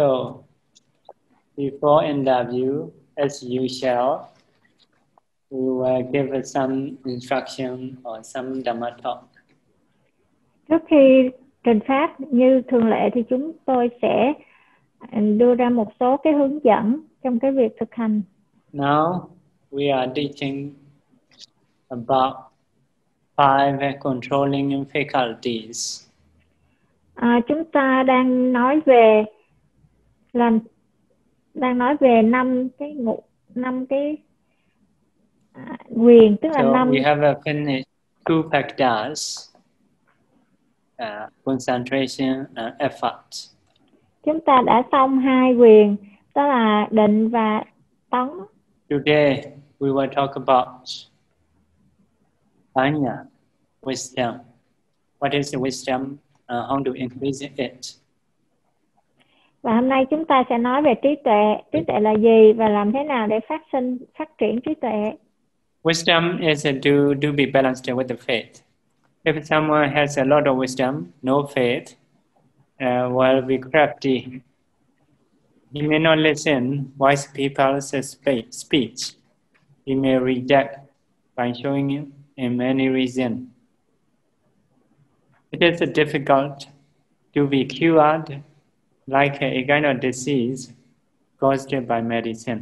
So, before interview, as usual, we will give some instruction or some Dhamma talk. Trước khi trình pháp như thường lệ thì chúng tôi sẽ đưa ra một số cái hướng dẫn trong cái việc thực hành. Now we are teaching about five controlling faculties. À, chúng ta đang nói về làm đang nói về năm cái ngũ năm cái à, quyền tức là so năm we have finished two factors uh, concentration and effort. Chúng ta đã xong hai quyền đó là định và tấn. Today we will talk about panya wisdom. What is the wisdom uh, how to increase it và hôm nay chúng ta sẽ nói về trí tuệ. Trí tuệ là gì và làm thế nào để phát sinh phát triển trí tuệ? Wisdom is to to be balanced with the faith. If someone has a lot of wisdom no faith uh, will be crafty he may not listen wise people's speech. He may reject by showing you in many reasons it is difficult to be cured like a kind of disease caused by medicine.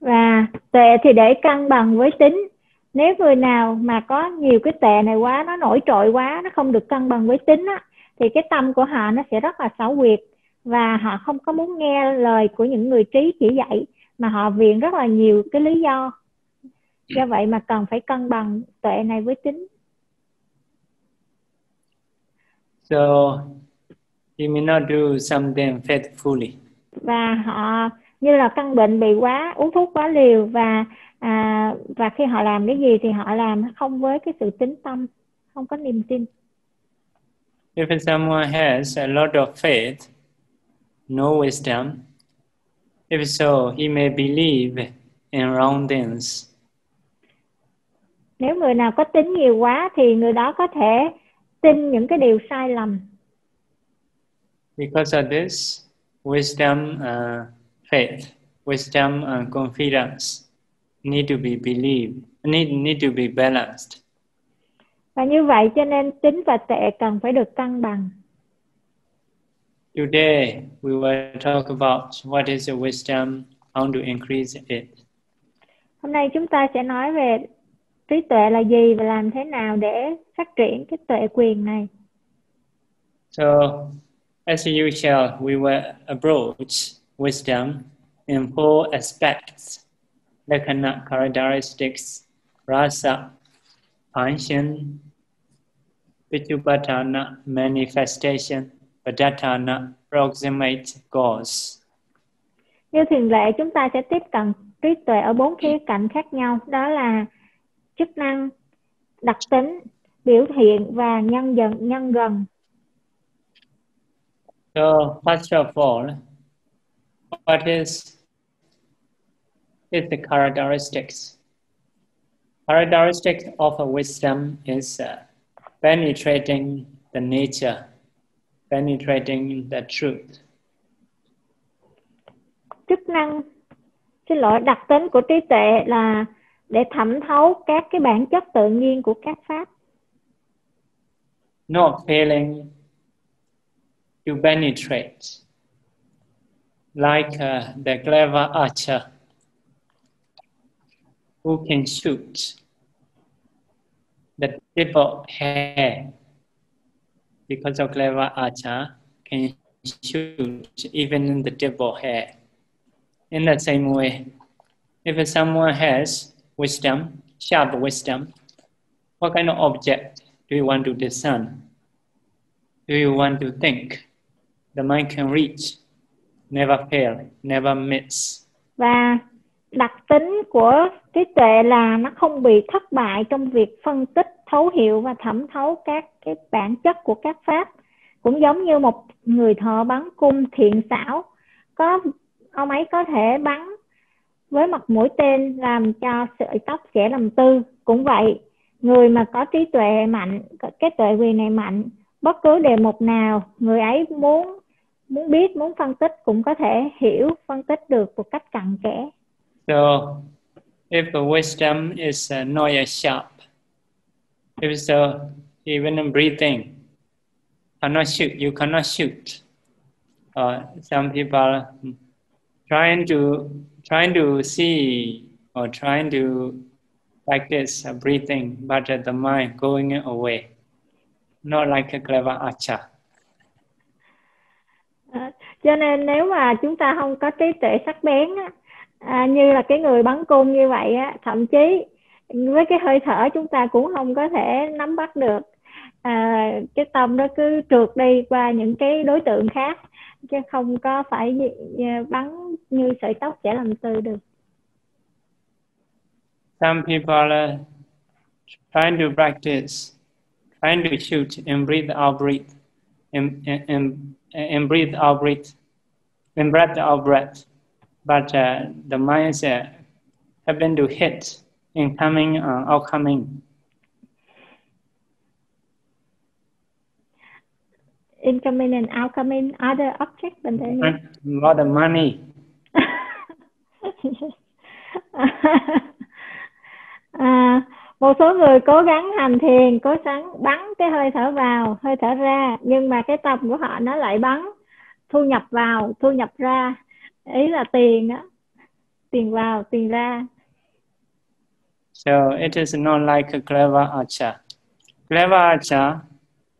Và tệ thì để cân bằng với tính. Nếu người nào mà có nhiều cái tệ này quá, nó nổi trội quá, nó không được cân bằng với tính á, thì cái tâm của họ nó sẽ rất là xảo quyệt và họ không có muốn nghe lời của những người trí chỉ dạy mà họ viện rất là nhiều cái lý do. Do vậy mà cần phải cân bằng tuệ này với tính. So he may not do something faithfully. Và họ như là căn bệnh bị quá uống thuốc quá liều và à, và khi họ làm cái gì thì họ làm không với cái sự tín tâm, không có niềm tin. If someone has a lot of faith, no wisdom, if so, he may believe in wrong things. Nếu người nào có tính nhiều quá thì người đó có thể tin những cái điều sai lầm. Because of this, wisdom, uh, faith, wisdom and confidence need to be believed, need need to be balanced. Và như vậy cho nên tính và tệ cần phải được cân bằng. Today we will talk about what is the wisdom, how to increase it. Hôm nay chúng ta sẽ nói về trí tuệ là gì và làm thế nào để phát triển cái tuệ quyền này. So, as usual, we will approach wisdom in four aspects: lakkhana characteristics, rasa, function, vichupadana, manifestation, padatana, proximate cause. Như thường lệ, chúng ta sẽ tiếp cận trí tuệ ở bốn khía cạnh khác nhau, đó là chức năng, đặc tính, biểu hiện và nhân dần nhân gần. So first of all, what is is the characteristics? Characteristics of a wisdom is uh, penetrating the nature, penetrating the truth. Chức năng, xin lỗi, đặc tính của trí tuệ là để thẩm thấu các cái bản chất tự nhiên của các pháp. Not failing to penetrate, like uh, the clever archer who can shoot the of hair because of clever archer can shoot even in the of hair. In the same way, if someone has wisdom, sharp wisdom, what kind of object do you want to discern? Do you want to think? The mind can reach, never fail, never miss. Và đặc tính của trí tuệ là nó không bị thất bại trong việc phân tích, thấu hiểu và thẩm thấu các cái bản chất của các pháp. Cũng giống như một người thợ bắn cung thiện xảo, có ông ấy có thể bắn với mặt mũi tên làm cho sợi tóc sẽ làm tư cũng vậy người mà có trí tuệ mạnh cái tuệ quyền này mạnh bất cứ đề mục nào người ấy muốn muốn biết muốn phân tích cũng có thể hiểu phân tích được một cách cặn kẽ. So if the wisdom is uh, noya sharp if so uh, even in breathing cannot shoot you cannot shoot. Uh, some people hmm, trying to trying to see or trying to practice uh, breathing but the mind going away. Not like a clever archer. À, cho nên nếu mà chúng ta không có trí tuệ sắc bén á, à, như là cái người bắn cung như vậy á, thậm chí với cái hơi thở chúng ta cũng không có thể nắm bắt được. À, cái tâm nó cứ trượt đi qua những cái đối tượng khác chứ không có phải à, bắn như sợi tóc sẽ làm từ được. Some people are trying to practice trying to shoot and breathe out breathe and, and, and breathe out breathe, and breath out breath. But uh, the mind uh, happen to hit incoming, uh, outcoming. Incoming and outcoming other objects, but then a lot of money. à, một số người cố gắng hành thiền cố gắng bắn cái hơi thở vào hơi thở ra nhưng mà cái tâm của họ nó lại bắn thu nhập vào thu nhập ra. Ý là tiền á tiền vào tiền ra. So it is not like a clever archer. Clever archer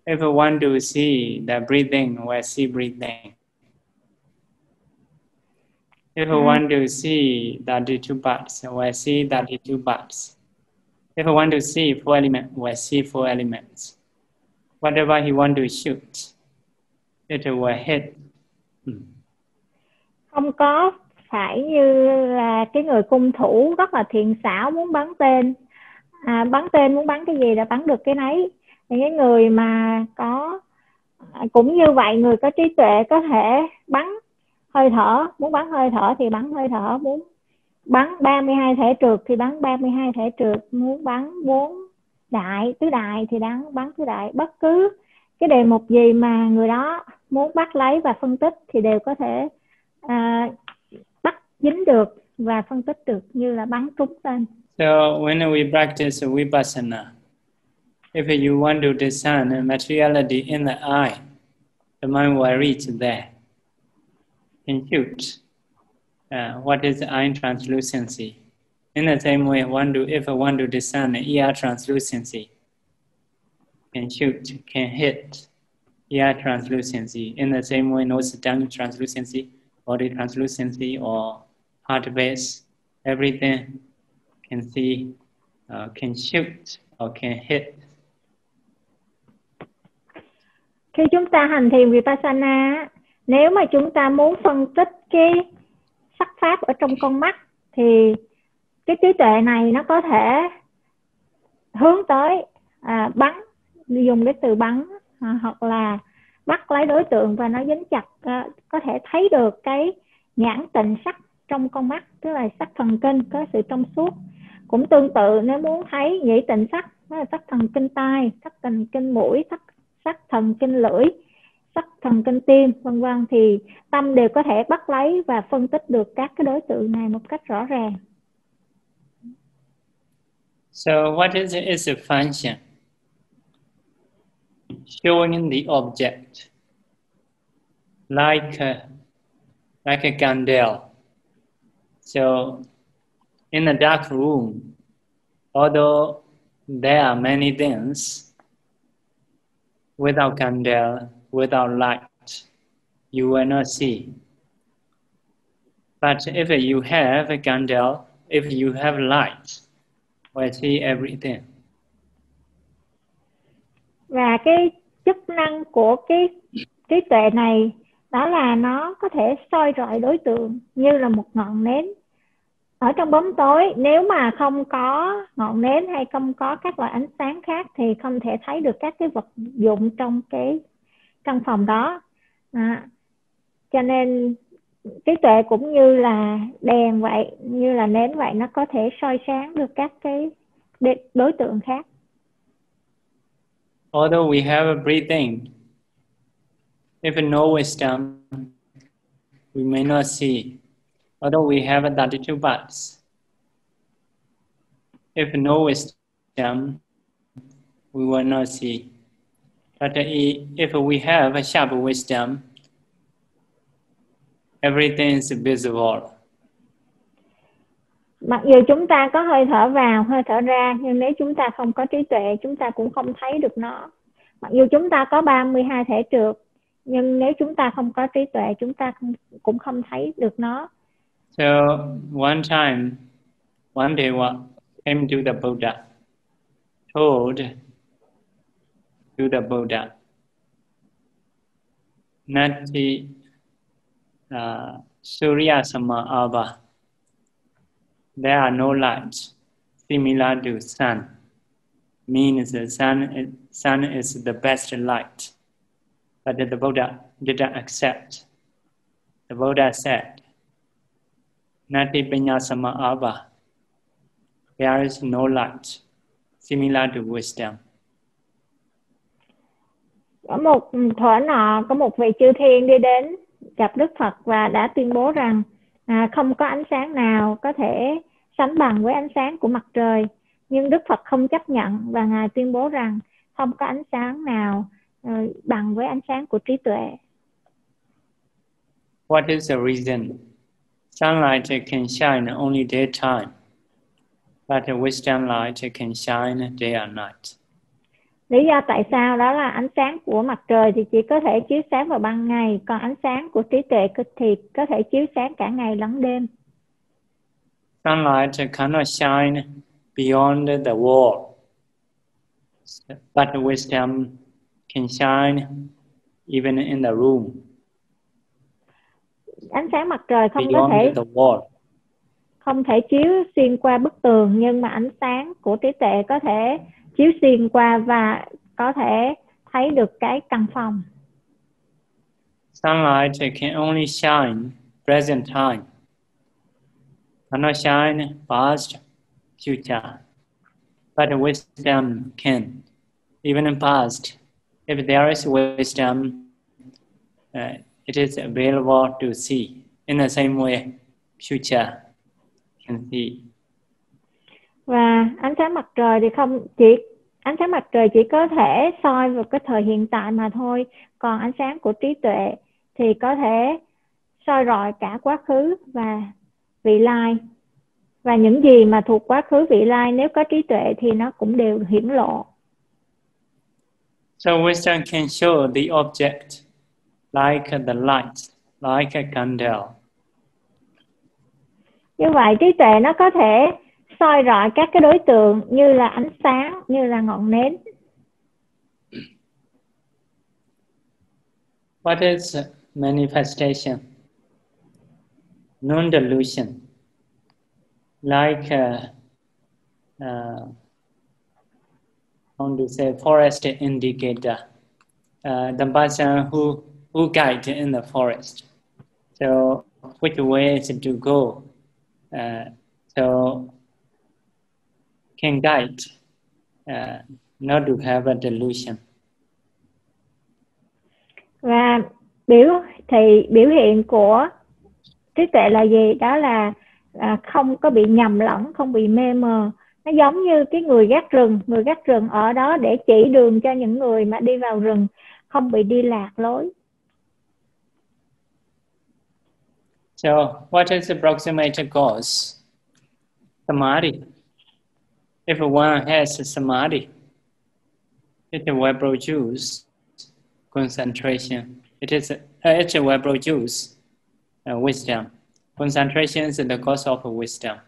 if you want to see the breathing we see breathing. If you want to see the two parts we see the two parts If I want to see four elements, we'll see four elements. Whatever he want to shoot, it will hit. Hmm. Không có phải như là cái người cung thủ rất là thiện xảo muốn bắn tên. À, bắn tên muốn bắn cái gì là bắn được cái nấy. Thì cái người mà có cũng như vậy người có trí tuệ có thể bắn hơi thở muốn bắn hơi thở thì bắn hơi thở muốn bắn 32 thể trượt thì bắn 32 thể trượt. Muốn bắn 4 đại tứ đại thì đáng bắn tứ đại. Bất cứ cái đề mục gì mà người đó muốn bắt lấy và phân tích thì đều có thể à, bắt dính được và phân tích được như là bắn trúng tên. So when we practice vipassana, if you want to discern materiality in the eye, the mind will reach there. And shoot uh, what is eye translucency. In the same way, one do, if one to discern ear translucency, can shoot, can hit ear translucency. In the same way, nose tongue translucency, body translucency, or heart base, everything can see, uh, can shoot or can hit. Khi chúng ta hành thiền Vipassana, nếu mà chúng ta muốn phân tích cái sắc pháp ở trong con mắt thì cái trí tuệ này nó có thể hướng tới à, bắn dùng cái từ bắn à, hoặc là bắt lấy đối tượng và nó dính chặt à, có thể thấy được cái nhãn tịnh sắc trong con mắt tức là sắc thần kinh có sự trong suốt. Cũng tương tự nếu muốn thấy nhĩ tịnh sắc đó là sắc thần kinh tai sắc thần kinh mũi sắc sắc thần kinh lưỡi sắc thần kinh tim vân vân thì tâm đều có thể bắt lấy và phân tích được các cái đối tượng này một cách rõ ràng. So what is is a function? Showing the object like a, like a candle. So in a dark room, although there are many things, without candle, without light, you will not see. But if you have a candle, if you have light, will see everything. Và cái chức năng của cái trí tuệ này đó là nó có thể soi rọi đối tượng như là một ngọn nến ở trong bóng tối nếu mà không có ngọn nến hay không có các loại ánh sáng khác thì không thể thấy được các cái vật dụng trong cái căn phòng đó à, cho nên trí tuệ cũng như là đèn vậy như là nến vậy nó có thể soi sáng được các cái đối tượng khác although we have a breathing, if no wisdom, we may not see. Although we have 32 parts, if no wisdom, we will not see. But if we have a sharp wisdom, everything is visible. Mặc dù chúng ta có hơi thở vào, hơi thở ra, nhưng nếu chúng ta không có trí tuệ, chúng ta cũng không thấy được nó. Mặc dù chúng ta có 32 thể trượt, nhưng nếu chúng ta không có trí tuệ, chúng ta cũng không thấy được nó. So one time, one day came to the Buddha, told to the Buddha, Nati uh, Surya Sama Ava, there are no lights similar to sun. Means the sun, sun is the best light. But the Buddha didn't accept. The Buddha said, Nati Sama Ava, there is no light similar to wisdom. Có một thuở nọ, có một vị chư thiên đi đến gặp Đức Phật và đã tuyên bố rằng à, không có ánh sáng nào có thể sánh bằng với ánh sáng của mặt trời nhưng Đức Phật không chấp nhận và ngài tuyên bố rằng không có ánh sáng nào uh, bằng với ánh sáng của trí tuệ. What is the reason? Sunlight can shine only daytime, but the wisdom light can shine day and night. Lý do tại sao đó là ánh sáng của mặt trời thì chỉ có thể chiếu sáng vào ban ngày, còn ánh sáng của trí tuệ thì có thể chiếu sáng cả ngày lẫn đêm. Sunlight cannot shine beyond the wall, but wisdom can shine even in the room. Ánh sáng mặt trời không có thể không thể chiếu xuyên qua bức tường nhưng mà ánh sáng của trí tuệ có thể chiếu xuyên qua và có thể thấy được cái căn phòng. Sunlight can only shine present time. Cannot shine past, future. But wisdom can. Even in past, if there is wisdom, uh, it is available to see. In the same way, future can see. Và ánh sáng mặt trời thì không chỉ ánh sáng mặt trời chỉ có thể soi vào cái thời hiện tại mà thôi còn ánh sáng của trí tuệ thì có thể soi rọi cả quá khứ và vị lai và những gì mà thuộc quá khứ vị lai nếu có trí tuệ thì nó cũng đều hiển lộ. So wisdom can show the object like the light, like a candle. Như vậy trí tuệ nó có thể soi rọi các cái đối tượng như là ánh sáng như là ngọn nến What is manifestation? Non-delusion. Like uh, uh, on to say forest indicator. Uh, the person who, who guide in the forest. So which way is to go? Uh, so can guide uh, not to have a delusion. Và biểu thì biểu hiện của trí tuệ là gì? Đó là à, không có bị nhầm lẫn, không bị mê mờ. Nó giống như cái người gác rừng, người gác rừng ở đó để chỉ đường cho những người mà đi vào rừng không bị đi lạc lối. So, what is the proximate cause? Samadhi. If one has samadhi, it will produce concentration. It is uh, it will produce uh, wisdom. Concentration is the cause of wisdom.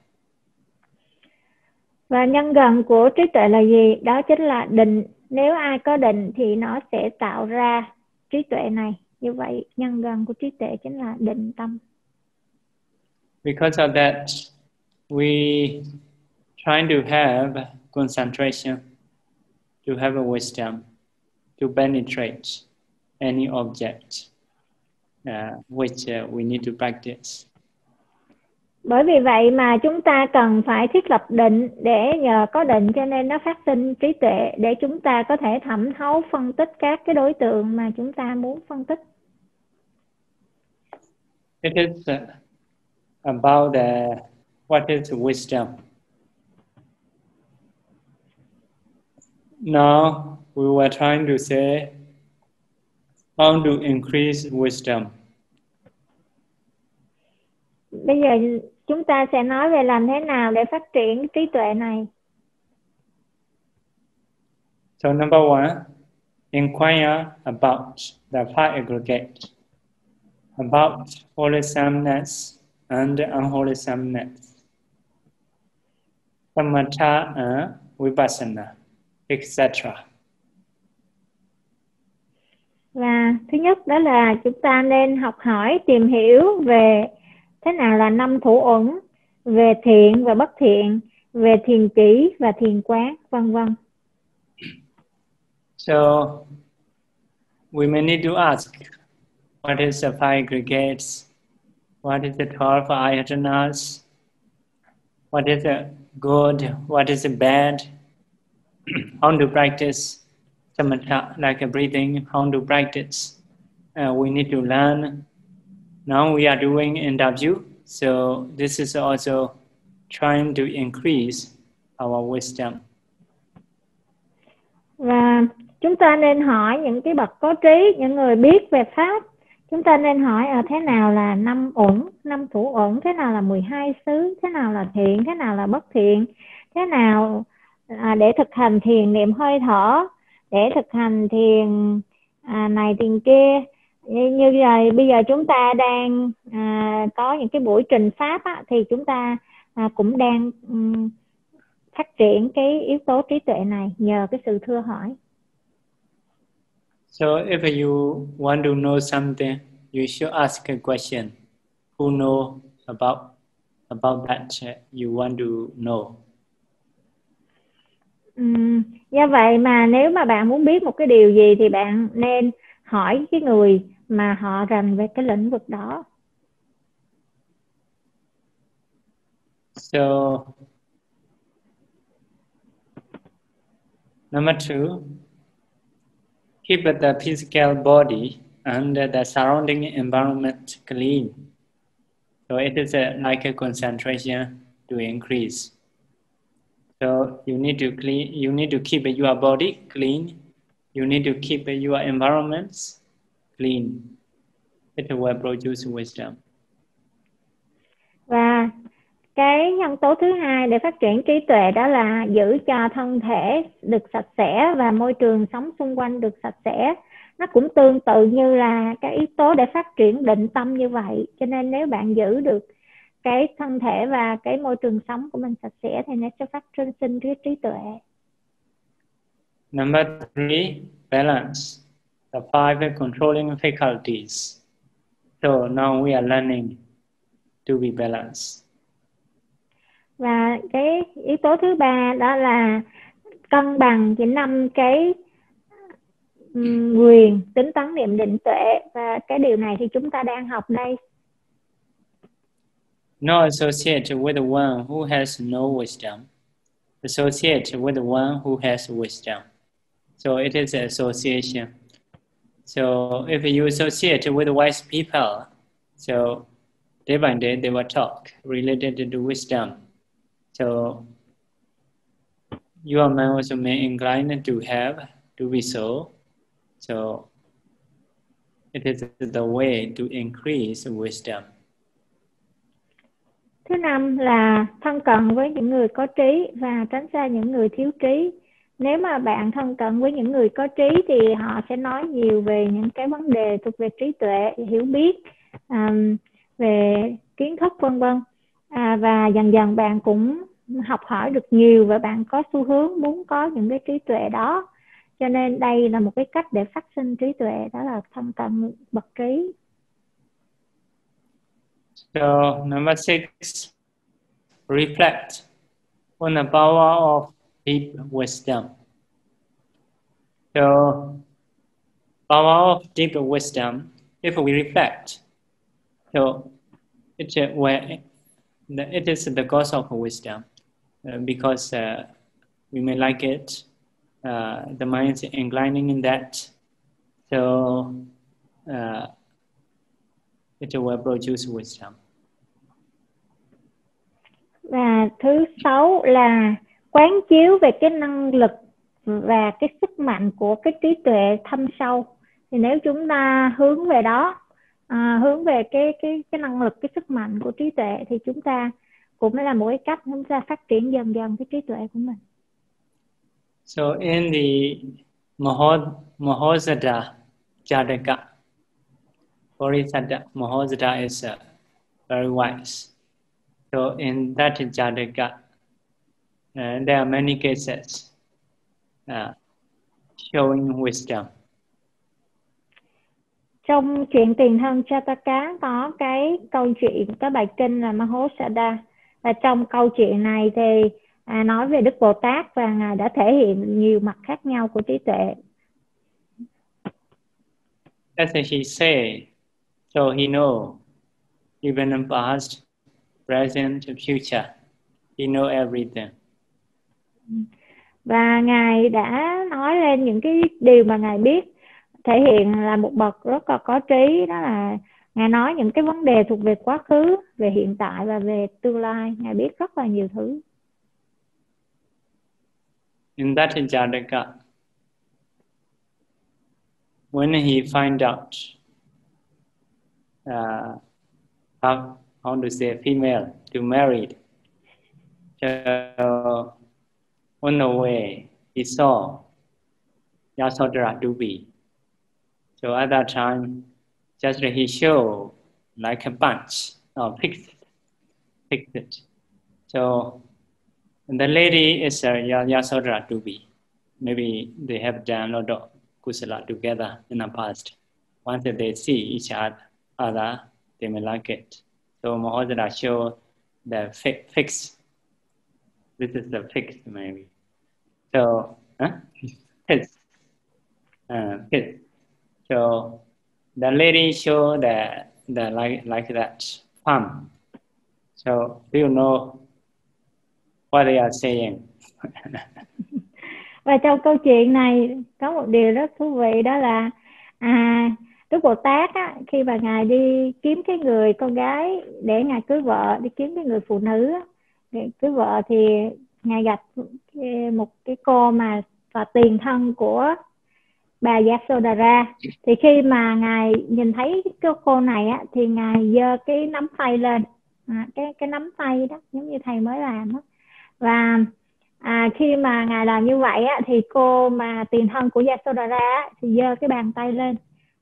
Và nhân gần của trí tuệ là gì? Đó chính là định. Nếu ai có định thì nó sẽ tạo ra trí tuệ này. Như vậy nhân gần của trí tuệ chính là định tâm. Because of that, we trying to have concentration, to have a wisdom, to penetrate any object uh, which uh, we need to practice. bởi vì vậy mà chúng ta cần phải thiết lập định để nhờ có định cho nên nó phát sinh trí tuệ để chúng ta có thể thẩm thấu phân tích các cái đối tượng mà chúng ta muốn phân tích. It is uh, about the, what is wisdom. Now we were trying to say how to increase wisdom. Bây giờ chúng ta sẽ nói về làm thế nào để phát triển trí tuệ này. So number one, inquire about the five aggregates, about wholesomeness and unwholesomeness, samatha and vipassana, etc. Và thứ nhất đó là chúng ta nên học hỏi, tìm hiểu về thế nào là năm thủ uẩn về thiện và bất thiện về thiền chỉ và thiền quán vân vân. So we may need to ask what is the five aggregates? What is the 12 ayatanas? What is the good? What is the bad how to practice samatha like a breathing how to practice uh, we need to learn now we are doing interview, so this is also trying to increase our wisdom. Và chúng ta nên hỏi những cái bậc có trí, những người biết về pháp. Chúng ta nên hỏi ở thế nào là năm uẩn, năm thủ uẩn, thế nào là 12 xứ, thế nào là thiện, thế nào là bất thiện, thế nào à, để thực hành thiền niệm hơi thở, để thực hành thiền à, này thiền kia như như là bây giờ chúng ta đang à, có những cái buổi trình pháp á, thì chúng ta à, cũng đang um, phát triển cái yếu tố trí tuệ này nhờ cái sự thưa hỏi. So if you want to know something, you should ask a question. Who know about about that you want to know? Do vậy mà nếu mà bạn muốn biết một cái điều gì thì bạn nên hỏi cái người mà họ rành về cái lĩnh vực đó. So number two, keep the physical body and the surrounding environment clean. So it is a, like a concentration to increase. So, you need to clean. You need to keep your body clean. You need to keep your environments clean. It will produce wisdom. Và cái nhân tố thứ hai để phát triển trí tuệ đó là giữ cho thân thể được sạch sẽ và môi trường sống xung quanh được sạch sẽ nó cũng tương tự như là cái yếu tố để phát triển định tâm như vậy cho nên nếu bạn giữ được cái thân thể và cái môi trường sống của mình sạch sẽ thì nó sẽ phát sinh sinh cái trí tuệ number three balance the five controlling faculties. So now we are learning to be balanced. Và cái yếu tố thứ ba đó là cân bằng chỉ năm cái quyền tính toán niệm định tuệ và cái điều này thì chúng ta đang học đây. No associate with the one who has no wisdom. Associate with the one who has wisdom. So it is association. So if you associate with wise people, so day by day they will talk related to wisdom. So your mind also may incline to have to be so. So it is the way to increase wisdom. Thứ năm là thân cận với những người có trí và tránh xa những người thiếu trí. nếu mà bạn thân cận với những người có trí thì họ sẽ nói nhiều về những cái vấn đề thuộc về trí tuệ hiểu biết um, về kiến thức vân vân. À, và dần dần bạn cũng học hỏi được nhiều và bạn có xu hướng muốn có những cái trí tuệ đó. Cho nên đây là một cái cách để phát sinh trí tuệ đó là thân cận bậc trí. So number six, reflect on the power of deep wisdom. So, power of deep wisdom, if we reflect, so it it is the cause of wisdom uh, because uh, we may like it. Uh, the mind is inclining in that, so uh, it will produce wisdom. Và thứ sáu là quán chiếu về cái năng lực và cái sức mạnh của cái trí tuệ thâm sâu. Thì nếu chúng ta hướng về đó, à, hướng về cái cái cái năng lực, cái sức mạnh của trí tuệ thì chúng ta cũng là một cái cách chúng ta phát triển dần dần cái trí tuệ của mình. So in the Mahod, Mahosada Jataka, Bodhisattva Mahosada is uh, very wise. So in that Jataka, uh, there are many cases uh, showing wisdom. Trong chuyện tiền thân Jataka có cái câu chuyện, cái bài kinh là Mahosada. Và trong câu chuyện này thì à, nói về Đức Bồ Tát và Ngài đã thể hiện nhiều mặt khác nhau của trí tuệ. As he said, so he know even in past, present, future, he know everything. Và Ngài đã nói lên những cái điều mà Ngài biết thể hiện là một bậc rất là có trí đó là Ngài nói những cái vấn đề thuộc về quá khứ, về hiện tại và về tương lai. Ngài biết rất là nhiều thứ. In that Jataka, when he find out uh, how, how to say female to marry, so on the way he saw Yasodhara Dubi. So at that time, just he showed like a bunch of picked it. So the lady is uh, Yasodhara Dubi. Maybe they have done a lot of kusala together in the past. Once they see each other, they may like it. So Mahodara show the fi- fix. This is the fix maybe. So, huh? Fix. Uh, fix. So the lady show the, the like, like that palm. So do you know what they are saying? Và trong câu chuyện này có một điều rất thú vị đó là à, Đức Bồ Tát á, khi mà ngài đi kiếm cái người con gái để ngài cưới vợ, đi kiếm cái người phụ nữ á, để cưới vợ thì ngài gặp một cái cô mà là tiền thân của bà Yasodhara thì khi mà ngài nhìn thấy cái cô này á thì ngài giơ cái nắm tay lên. À, cái cái nắm tay đó giống như thầy mới làm đó và à, khi mà ngài làm như vậy á thì cô mà tiền thân của Yasodhara thì giơ cái bàn tay lên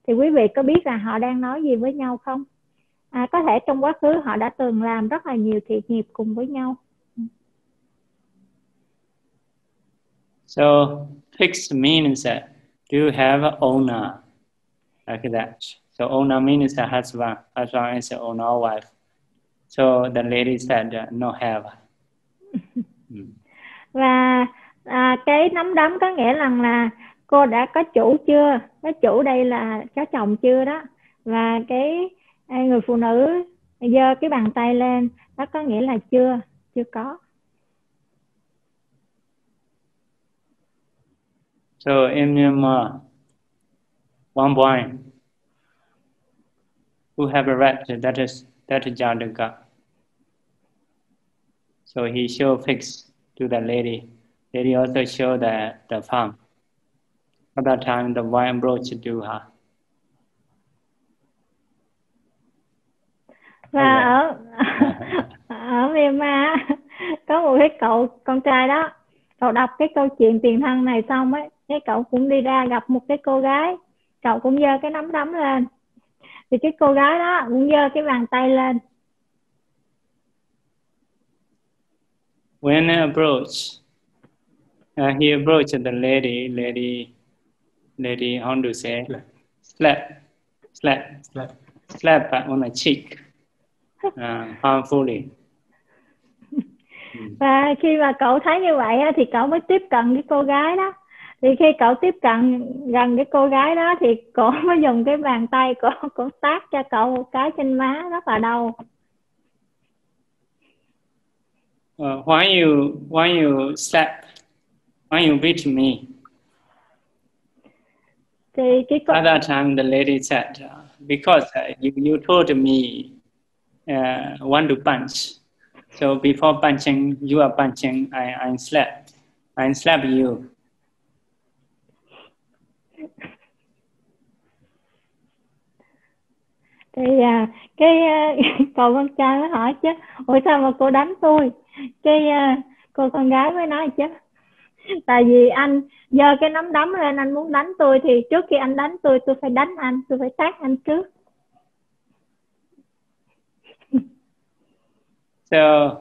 thì quý vị có biết là họ đang nói gì với nhau không à, có thể trong quá khứ họ đã từng làm rất là nhiều thiệt nghiệp cùng với nhau So fixed means that you have an owner like that. So owner means the husband, husband is owner wife. So the lady said no have. Mm. và à, cái nắm đấm có nghĩa rằng là cô đã có chủ chưa có chủ đây là có chồng chưa đó và cái à, người phụ nữ giơ cái bàn tay lên đó có nghĩa là chưa chưa có So in uh, one boy who have a rat, that is that is Jadaka. So he show fix to the lady. Lady also show the, the farm. At that time, the boy approached to her. và ở ở Myanmar có một cái cậu con trai đó cậu đọc cái câu chuyện tiền thân này xong ấy cái cậu cũng đi ra gặp một cái cô gái cậu cũng giơ cái nắm đấm lên. Thì cái cô gái đó cũng giơ cái bàn tay lên. When I approached, uh, he approached the lady, lady, lady, how to say, slap, slap, slap, slap. On the cheek, uh, harmfully. và khi mà cậu thấy như vậy á, thì cậu mới tiếp cận cái cô gái đó. Thì khi cậu tiếp cận gần cái cô gái đó thì cổ mới dùng cái bàn tay cổ cổ tát cho cậu một cái trên má rất là đau. Uh, why you why you slap? Why you beat me thì cái câu At that time, the lady said, uh, because uh, you, you told me uh, want to punch. So before punching, you are punching, I, I slap. I slap you. thì à, cái à, cậu con trai mới hỏi chứ ủa sao mà cô đánh tôi cái à, cô con gái mới nói chứ tại vì anh giơ cái nắm đấm lên anh muốn đánh tôi thì trước khi anh đánh tôi tôi phải đánh anh tôi phải tát anh trước So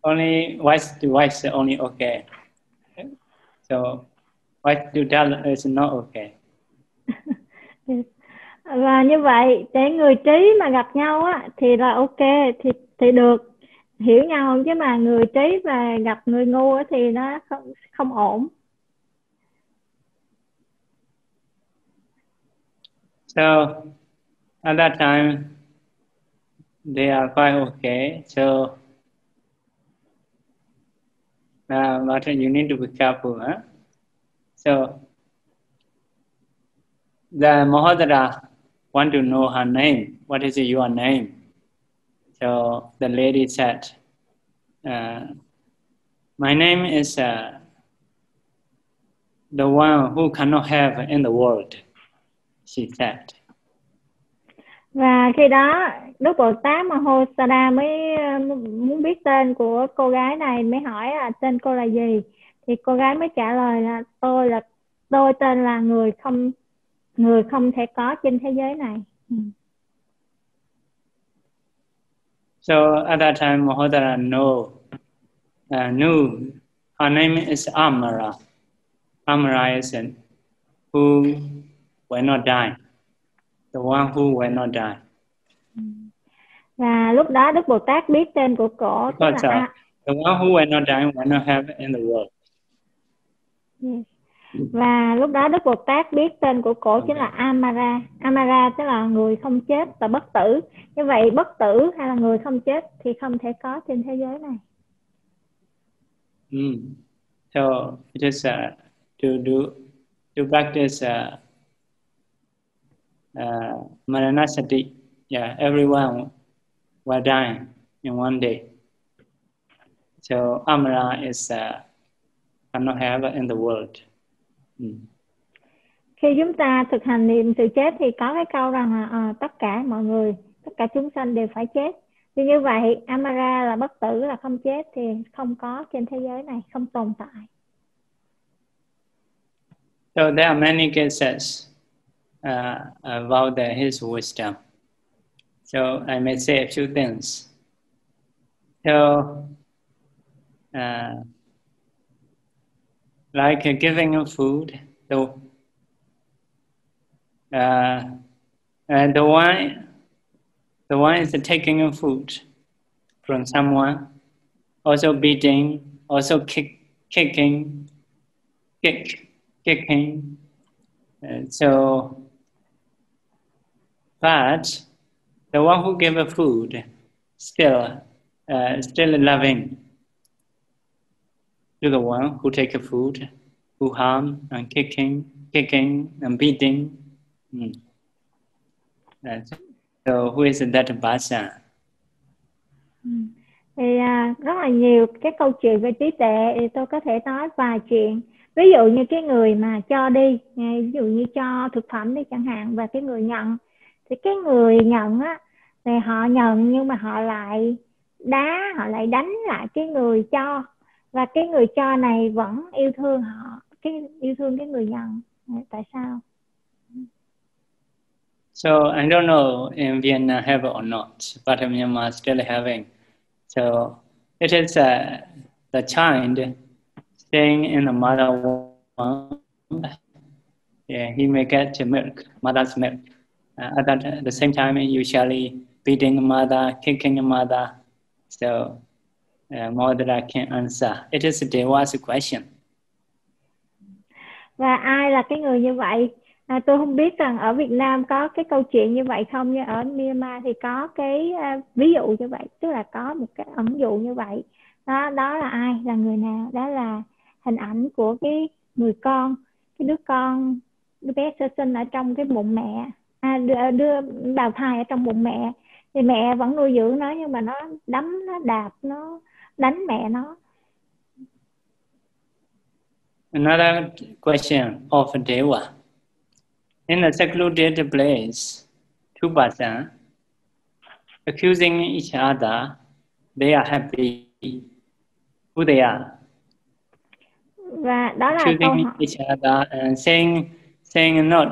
only wife to wife is only okay. So wife to tell is not okay. và như vậy để người trí mà gặp nhau á thì là ok thì thì được hiểu nhau không chứ mà người trí và gặp người ngu thì nó không không ổn So at that time, they are quite okay. So, uh, but you need to be careful. Huh? So, the Mahadara want to know her name. What is your name? So the lady said, uh, "My name is uh, the one who cannot have in the world." She said. và khi đó Đức Bồ Tát Mahosada mới uh, muốn biết tên của cô gái này mới hỏi là tên cô là gì thì cô gái mới trả lời là tôi là tôi tên là người không người không thể có trên thế giới này ừ. So at that time, Mahodara know, uh, knew her name is Amara. Amara is an, who will not die, the one who will not die. và lúc đó Đức Bồ Tát biết tên của cổ Because là uh, the one who will not die will not have in the world. Yes. Và lúc đó Đức Bồ Tát biết tên của cổ chính là Amara Amara tức là người không chết và bất tử như vậy bất tử hay là người không chết thì không thể có trên thế giới này Mm. So it is uh, to do to practice uh, uh, Maranasati. Yeah, everyone will die in one day. So Amara is uh, cannot have in the world. Mm. khi chúng ta thực hành niệm sự chết thì có cái câu rằng là à, tất cả mọi người tất cả chúng sanh đều phải chết thì như vậy Amara là bất tử là không chết thì không có trên thế giới này không tồn tại So there are many cases uh, about the, his wisdom. So I may say a few things. So, uh, like uh, giving of food, the uh, and the one, the one is taking of food from someone, also beating, also kick, kicking, kick, kicking. Uh, so, but the one who gave a food still, uh, still loving You're the one who take food, who harm and kicking, kicking and beating. Mm. So who is that Basa? Hmm. thì uh, rất là nhiều cái câu chuyện về trí tuệ thì tôi có thể nói vài chuyện ví dụ như cái người mà cho đi à, ví dụ như cho thực phẩm đi chẳng hạn và cái người nhận thì cái người nhận á thì họ nhận nhưng mà họ lại đá họ lại đánh lại cái người cho và cái người cho này vẫn yêu thương họ cái yêu thương cái người nhận tại sao So I don't know in Vienna have or not, but in Myanmar still having. So it is uh, the child staying in the mother womb. Yeah, he may get milk, mother's milk. Uh, at, that, at the same time, usually beating the mother, kicking the mother. So uh, I can answer. It is a Dewa's question. và ai là cái người như vậy? À, tôi không biết rằng ở Việt Nam có cái câu chuyện như vậy không nhưng ở Myanmar thì có cái uh, ví dụ như vậy tức là có một cái ẩn dụ như vậy. Đó đó là ai? Là người nào? Đó là hình ảnh của cái người con cái đứa con đứa bé sơ sinh ở trong cái bụng mẹ. À, đưa, đưa bào thai ở trong bụng mẹ. Thì mẹ vẫn nuôi dưỡng nó nhưng mà nó đấm nó đạp nó đánh mẹ nó Another question of Deva. In a secluded place, two persons accusing each other, they are happy. Who they are? Và đó là accusing câu hỏi. each other and saying saying not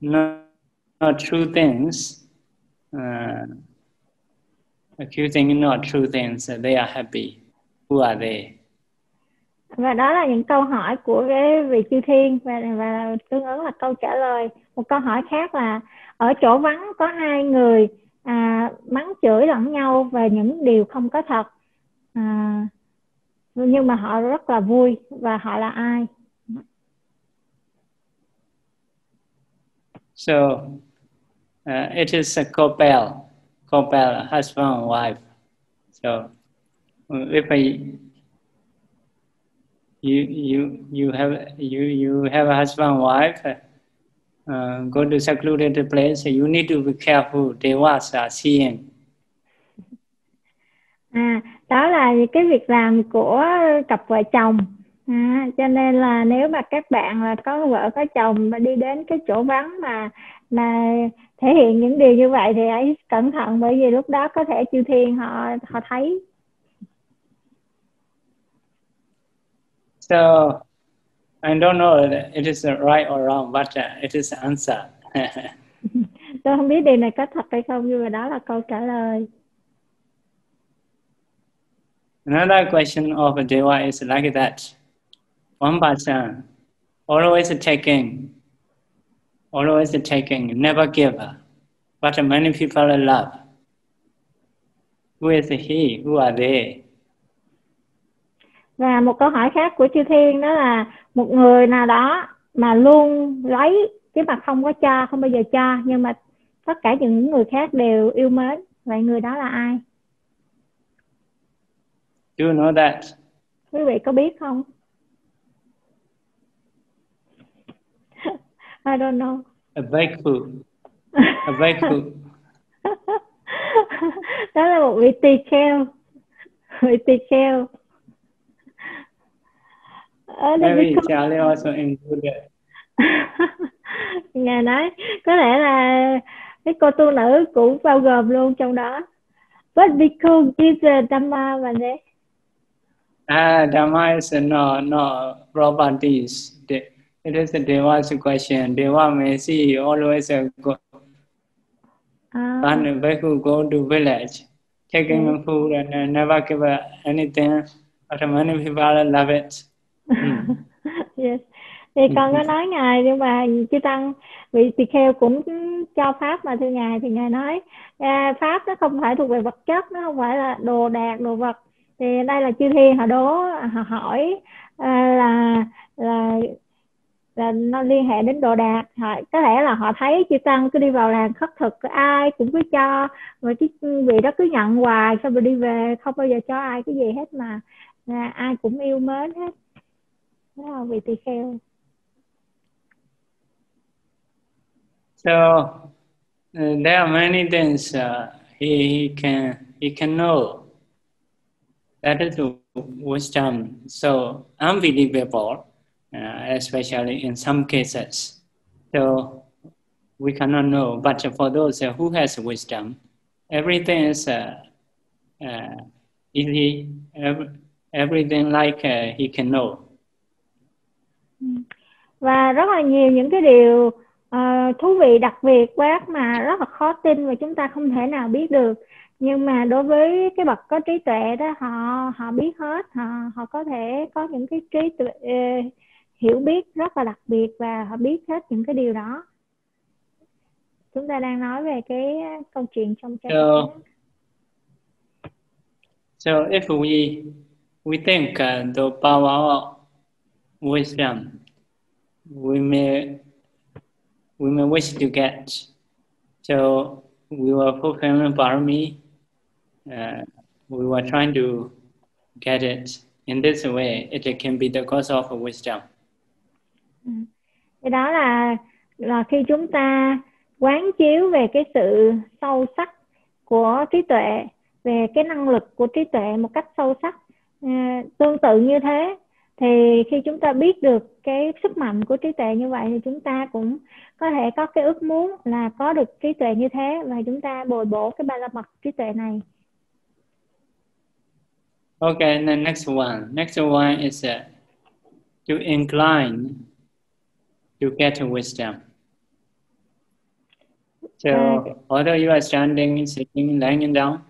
not, not true things. Uh, accusing not true things, they are happy. Who are they? và đó là những câu hỏi của cái vị chư thiên. Và và tương ứng là câu trả lời. Một câu hỏi khác là ở chỗ vắng có hai người à, mắng chửi lẫn nhau về những điều không có thật. À, nhưng mà họ rất là vui và họ là ai? So uh, it is a couple, couple, husband and wife. So if I you you you have you you have a husband and wife uh, go to secluded place you need to be careful. Devas are seeing à đó là cái việc làm của cặp vợ chồng. À, cho nên là nếu mà các bạn là có vợ có chồng mà đi đến cái chỗ vắng mà mà thể hiện những điều như vậy thì hãy cẩn thận bởi vì lúc đó có thể chư thiên họ họ thấy So I don't know it is right or wrong, but uh, it is answer. Tôi không biết điều này có thật hay không nhưng mà đó là câu trả lời. Another question of Deva is like that. One person always taking, always taking, never give, but many people love. Who is he? Who are they? và một câu hỏi khác của chư thiên đó là một người nào đó mà luôn lấy chứ mà không có cho không bao giờ cho nhưng mà tất cả những người khác đều yêu mến vậy người đó là ai Do you know that? quý vị có biết không I don't know A bhikkhu. A bhikkhu. đó là một vị tỳ kheo vị tỳ kheo đây Maybe. Charlie also included. Ngài nói có lẽ là cái cô tu nữ cũng bao gồm luôn trong đó. But because is Dhamma và. Ah, Dhamma is no, no properties. It is a Deva's question. Deva may see always go. Ah. And Bhikkhu go to village, taking yeah. food and never give anything. But many people love it. Yes. thì ừ, con có nói ngài nhưng mà chư tăng vị tỳ kheo cũng cho pháp mà thưa ngài thì ngài nói à, pháp nó không phải thuộc về vật chất nó không phải là đồ đạc đồ vật thì đây là chư thiên họ đố họ hỏi à, là là là nó liên hệ đến đồ đạc. Họ có thể là họ thấy chư tăng cứ đi vào làng khất thực ai cũng cứ cho rồi cái vị đó cứ nhận hoài xong rồi đi về không bao giờ cho ai cái gì hết mà à, ai cũng yêu mến hết. Đó vị tỳ kheo? So uh, there are many things uh, he, he can he can know. That is wisdom. So unbelievable Uh, especially in some cases. So we cannot know but for those who has wisdom everything is uh, uh, easy everything like uh, he can know. Mm. Và rất là nhiều những cái điều uh, thú vị đặc biệt quá mà rất là khó tin và chúng ta không thể nào biết được. Nhưng mà đối với cái bậc có trí tuệ đó họ họ biết hết họ họ có thể có những cái trí tuệ uh, hiểu biết rất là đặc biệt và họ biết hết những cái điều đó chúng ta đang nói về cái câu chuyện trong trang so, so if we we think uh, the power of wisdom, we may we may wish to get. So we were fulfilling parami. Uh, we were trying to get it in this way. It can be the cause of wisdom. Ừ. Cái đó là là khi chúng ta quán chiếu về cái sự sâu sắc của trí tuệ, về cái năng lực của trí tuệ một cách sâu sắc. Ừ, tương tự như thế thì khi chúng ta biết được cái sức mạnh của trí tuệ như vậy thì chúng ta cũng có thể có cái ước muốn là có được trí tuệ như thế và chúng ta bồi bổ cái ba la mật trí tuệ này. Okay, the next one. Next one is uh, to incline to get wisdom. So, although you are standing, sitting, lying down,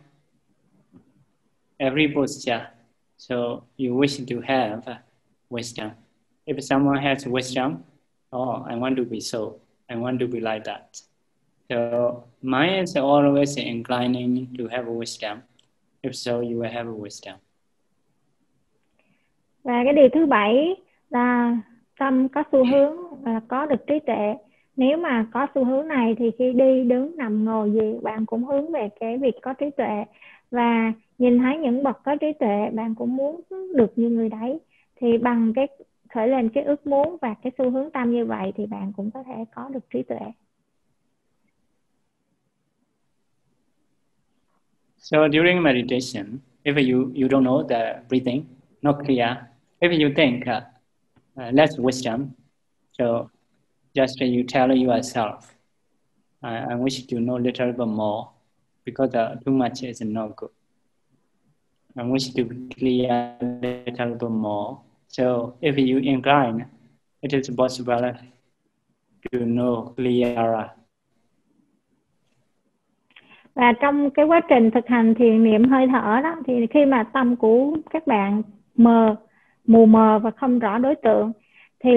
every posture, so you wish to have wisdom. If someone has wisdom, oh, I want to be so. I want to be like that. So mine is always inclining to have wisdom. If so, you will have wisdom. Và cái điều thứ bảy là tâm có xu hướng là có được trí tuệ. Nếu mà có xu hướng này thì khi đi, đứng, nằm, ngồi gì bạn cũng hướng về cái việc có trí tuệ và nhìn thấy những bậc có trí tuệ bạn cũng muốn được như người đấy thì bằng cái khởi lên cái ước muốn và cái xu hướng tâm như vậy thì bạn cũng có thể có được trí tuệ. So during meditation, if you you don't know the breathing, not clear, if you think uh, uh, less wisdom, so just you tell yourself, I, I wish to know a little bit more because uh, too much is not good. I wish to clear a little bit more So if you incline, it is possible to know clearer. Và trong cái quá trình thực hành thiền niệm hơi thở đó thì khi mà tâm của các bạn mờ, mù mờ và không rõ đối tượng thì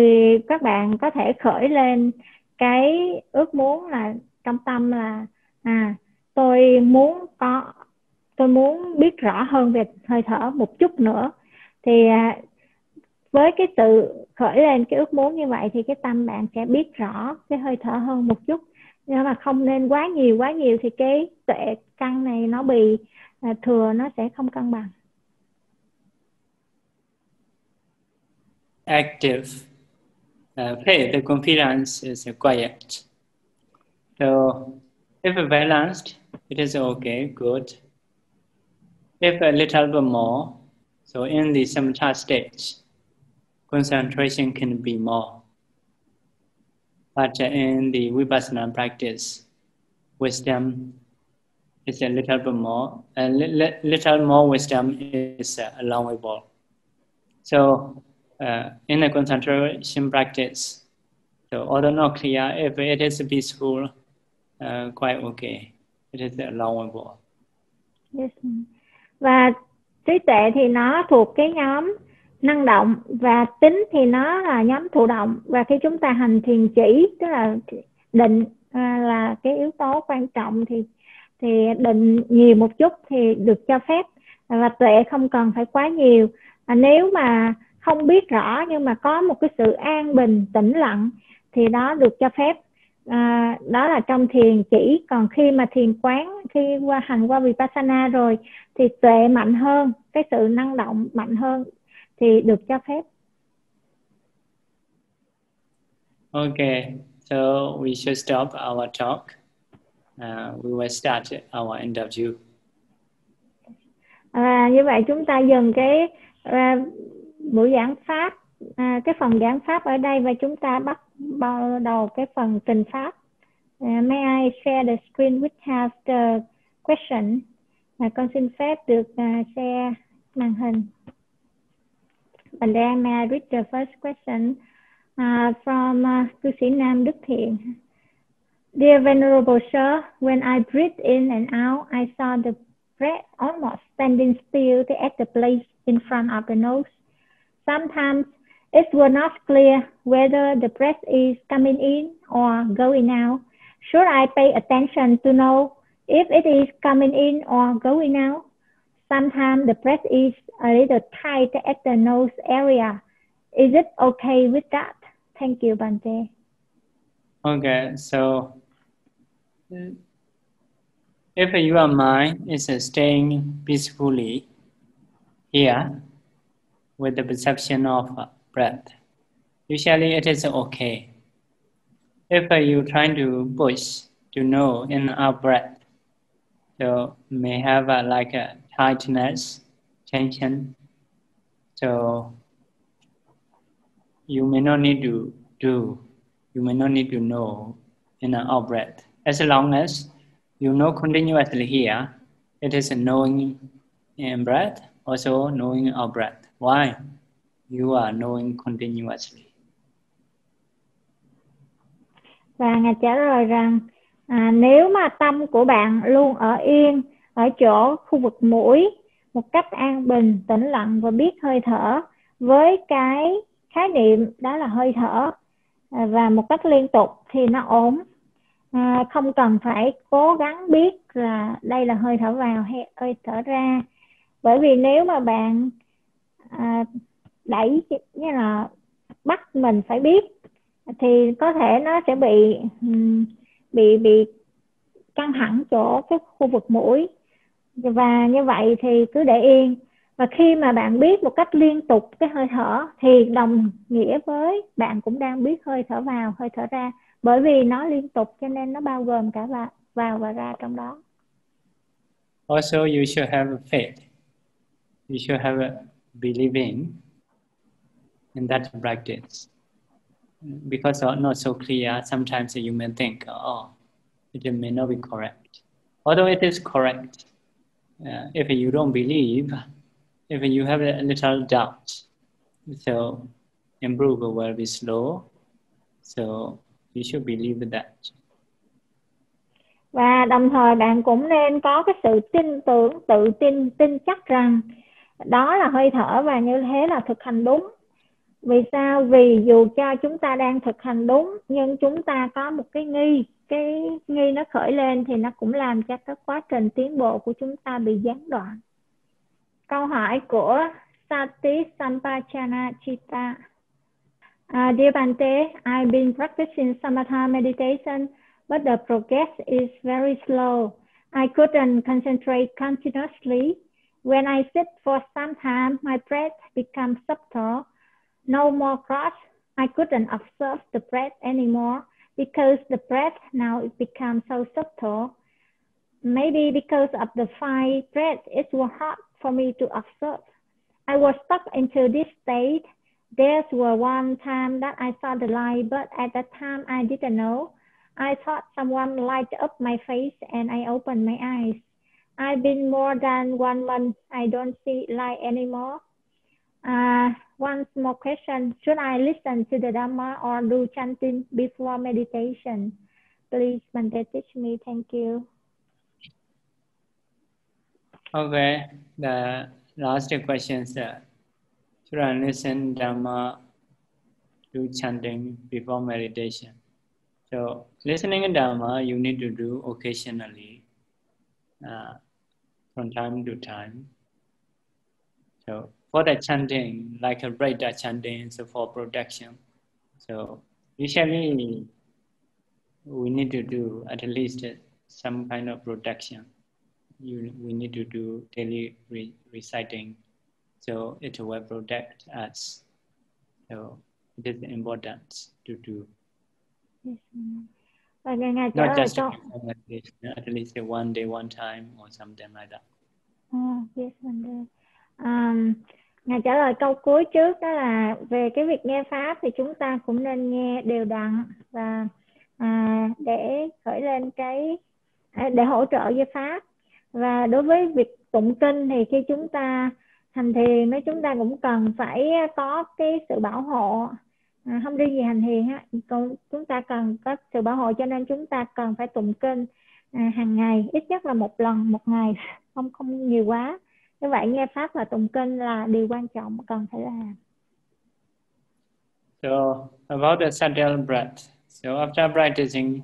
các bạn có thể khởi lên cái ước muốn là trong tâm là à tôi muốn có tôi muốn biết rõ hơn về hơi thở một chút nữa. Thì à, với cái sự khởi lên cái ước muốn như vậy thì cái tâm bạn sẽ biết rõ cái hơi thở hơn một chút. Nhưng mà không nên quá nhiều quá nhiều thì cái tuệ căn này nó bị à, thừa nó sẽ không cân bằng. Active uh, faith the confidence is quiet so if balanced it is okay good if a little bit more so in the samatha stage concentration can be more. But in the Vipassana practice, wisdom is a little bit more, a li- little more wisdom is uh, allowable. So uh, in the concentration practice, so although not clear, if it is peaceful, uh, quite okay. It is allowable. Yes. Và trí tuệ thì nó thuộc cái nhóm năng động và tính thì nó là nhóm thụ động và khi chúng ta hành thiền chỉ tức là định à, là cái yếu tố quan trọng thì thì định nhiều một chút thì được cho phép và tuệ không cần phải quá nhiều à, nếu mà không biết rõ nhưng mà có một cái sự an bình tĩnh lặng thì đó được cho phép à, đó là trong thiền chỉ còn khi mà thiền quán khi qua hành qua vipassana rồi thì tuệ mạnh hơn cái sự năng động mạnh hơn thì được cho phép. Okay, so we should stop our talk. Uh, we will start our interview. À, như vậy chúng ta dừng cái à, buổi giảng pháp, à, cái phần giảng pháp ở đây và chúng ta bắt bắt đầu cái phần trình pháp. Uh, may I share the screen which has the question? à, con xin phép được uh, share màn hình. And then may I read the first question uh, from uh, Nam Đức Thiện. Dear Venerable Sir, when I breathed in and out, I saw the breath almost standing still at the place in front of the nose. Sometimes it was not clear whether the breath is coming in or going out. Should I pay attention to know if it is coming in or going out? Sometimes the breath is a little tight at the nose area. Is it okay with that? Thank you, Bante. Okay, so if your mind is staying peacefully here with the perception of breath, usually it is okay. If you trying to push to know in our breath, so may have a, like a tightness, tension. So you may not need to do, you may not need to know in out breath. As long as you know continuously here, it is knowing in breath, also knowing out breath. Why? You are knowing continuously. Và Ngài trả lời rằng à, nếu mà tâm của bạn luôn ở yên ở chỗ khu vực mũi một cách an bình, tĩnh lặng và biết hơi thở với cái khái niệm đó là hơi thở à, và một cách liên tục thì nó ổn à, không cần phải cố gắng biết là đây là hơi thở vào hay hơi thở ra bởi vì nếu mà bạn à, đẩy như là bắt mình phải biết thì có thể nó sẽ bị bị bị căng thẳng chỗ cái khu vực mũi và như vậy thì cứ để yên và khi mà bạn biết một cách liên tục cái hơi thở thì đồng nghĩa với bạn cũng đang biết hơi thở vào hơi thở ra bởi vì nó liên tục cho nên nó bao gồm cả vào, vào và ra trong đó. Also, you should have faith. You should have a believing in that practice. Because it's not so clear, sometimes you may think, oh, it may not be correct. Although it is correct, uh, if you don't believe, if you have a little doubt, so improve will be slow. So you should believe that. Và đồng thời bạn cũng nên có cái sự tin tưởng, tự tin, tin chắc rằng đó là hơi thở và như thế là thực hành đúng. Vì sao? Vì dù cho chúng ta đang thực hành đúng nhưng chúng ta có một cái nghi, cái nghi nó khởi lên thì nó cũng làm cho cái quá trình tiến bộ của chúng ta bị gián đoạn. Câu hỏi của Sati Sampachana Chitta Uh, à, dear Bante, I've been practicing samatha meditation, but the progress is very slow. I couldn't concentrate continuously. When I sit for some time, my breath becomes subtle, no more cross. I couldn't observe the breath anymore because the breath now it becomes so subtle. Maybe because of the fine breath, it was hard for me to observe. I was stuck into this state There were one time that I saw the light, but at that time I didn't know. I thought someone lighted up my face and I opened my eyes. I've been more than one month. I don't see light anymore. Uh, one more question. Should I listen to the Dhamma or do chanting before meditation? Please, Bante, teach me. Thank you. Okay. The last question, sir. should I listen Dhamma, do chanting before meditation. So listening in Dhamma, you need to do occasionally, uh, from time to time. So for the chanting, like a Brahda chanting, so for protection. So usually we need to do at least some kind of protection. You, we need to do daily re- reciting So it will protect us. So it is important to do. Và ngày ngày trả Not lời just câu at least, at least one day, one time or something like that. Oh, yes, Monday. Um, Ngài trả lời câu cuối trước đó là về cái việc nghe pháp thì chúng ta cũng nên nghe đều đặn và à, để khởi lên cái à, để hỗ trợ với pháp và đối với việc tụng kinh thì khi chúng ta hành thiền nói chúng ta cũng cần phải có cái sự bảo hộ à, không riêng gì hành thiền ha còn chúng ta cần có sự bảo hộ cho nên chúng ta cần phải tụng kinh à, hàng ngày ít nhất là một lần một ngày không không nhiều quá như vậy nghe pháp và tụng kinh là điều quan trọng cần phải làm So about the subtle breath. So after practicing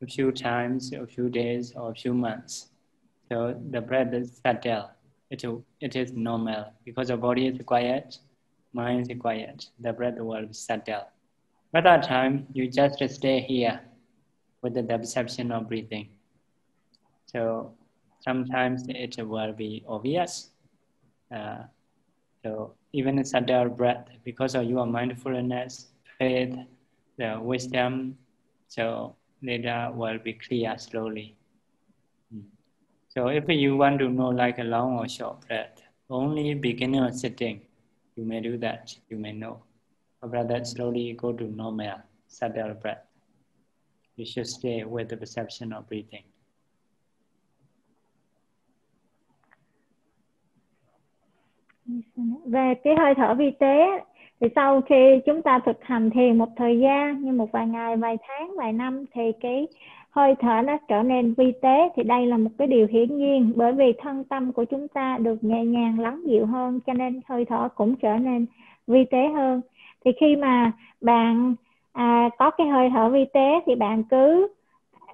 a few times, a few days, or a few months, so the breath is subtle. it, it is normal because the body is quiet, mind is quiet, the breath will settle. At that time, you just stay here with the perception of breathing. So sometimes it will be obvious. Uh, so even subtle breath, because of your mindfulness, faith, the wisdom, so later will be clear slowly. Hmm. So if you want to know like a long or short breath, only beginner sitting, you may do that, you may know. After that, slowly go to normal, subtle breath. You should stay with the perception of breathing. Về cái hơi thở vi tế thì sau khi chúng ta thực hành thiền một thời gian như một vài ngày, vài tháng, vài năm thì cái hơi thở nó trở nên vi tế thì đây là một cái điều hiển nhiên bởi vì thân tâm của chúng ta được nhẹ nhàng lắng dịu hơn cho nên hơi thở cũng trở nên vi tế hơn. Thì khi mà bạn à, có cái hơi thở vi tế thì bạn cứ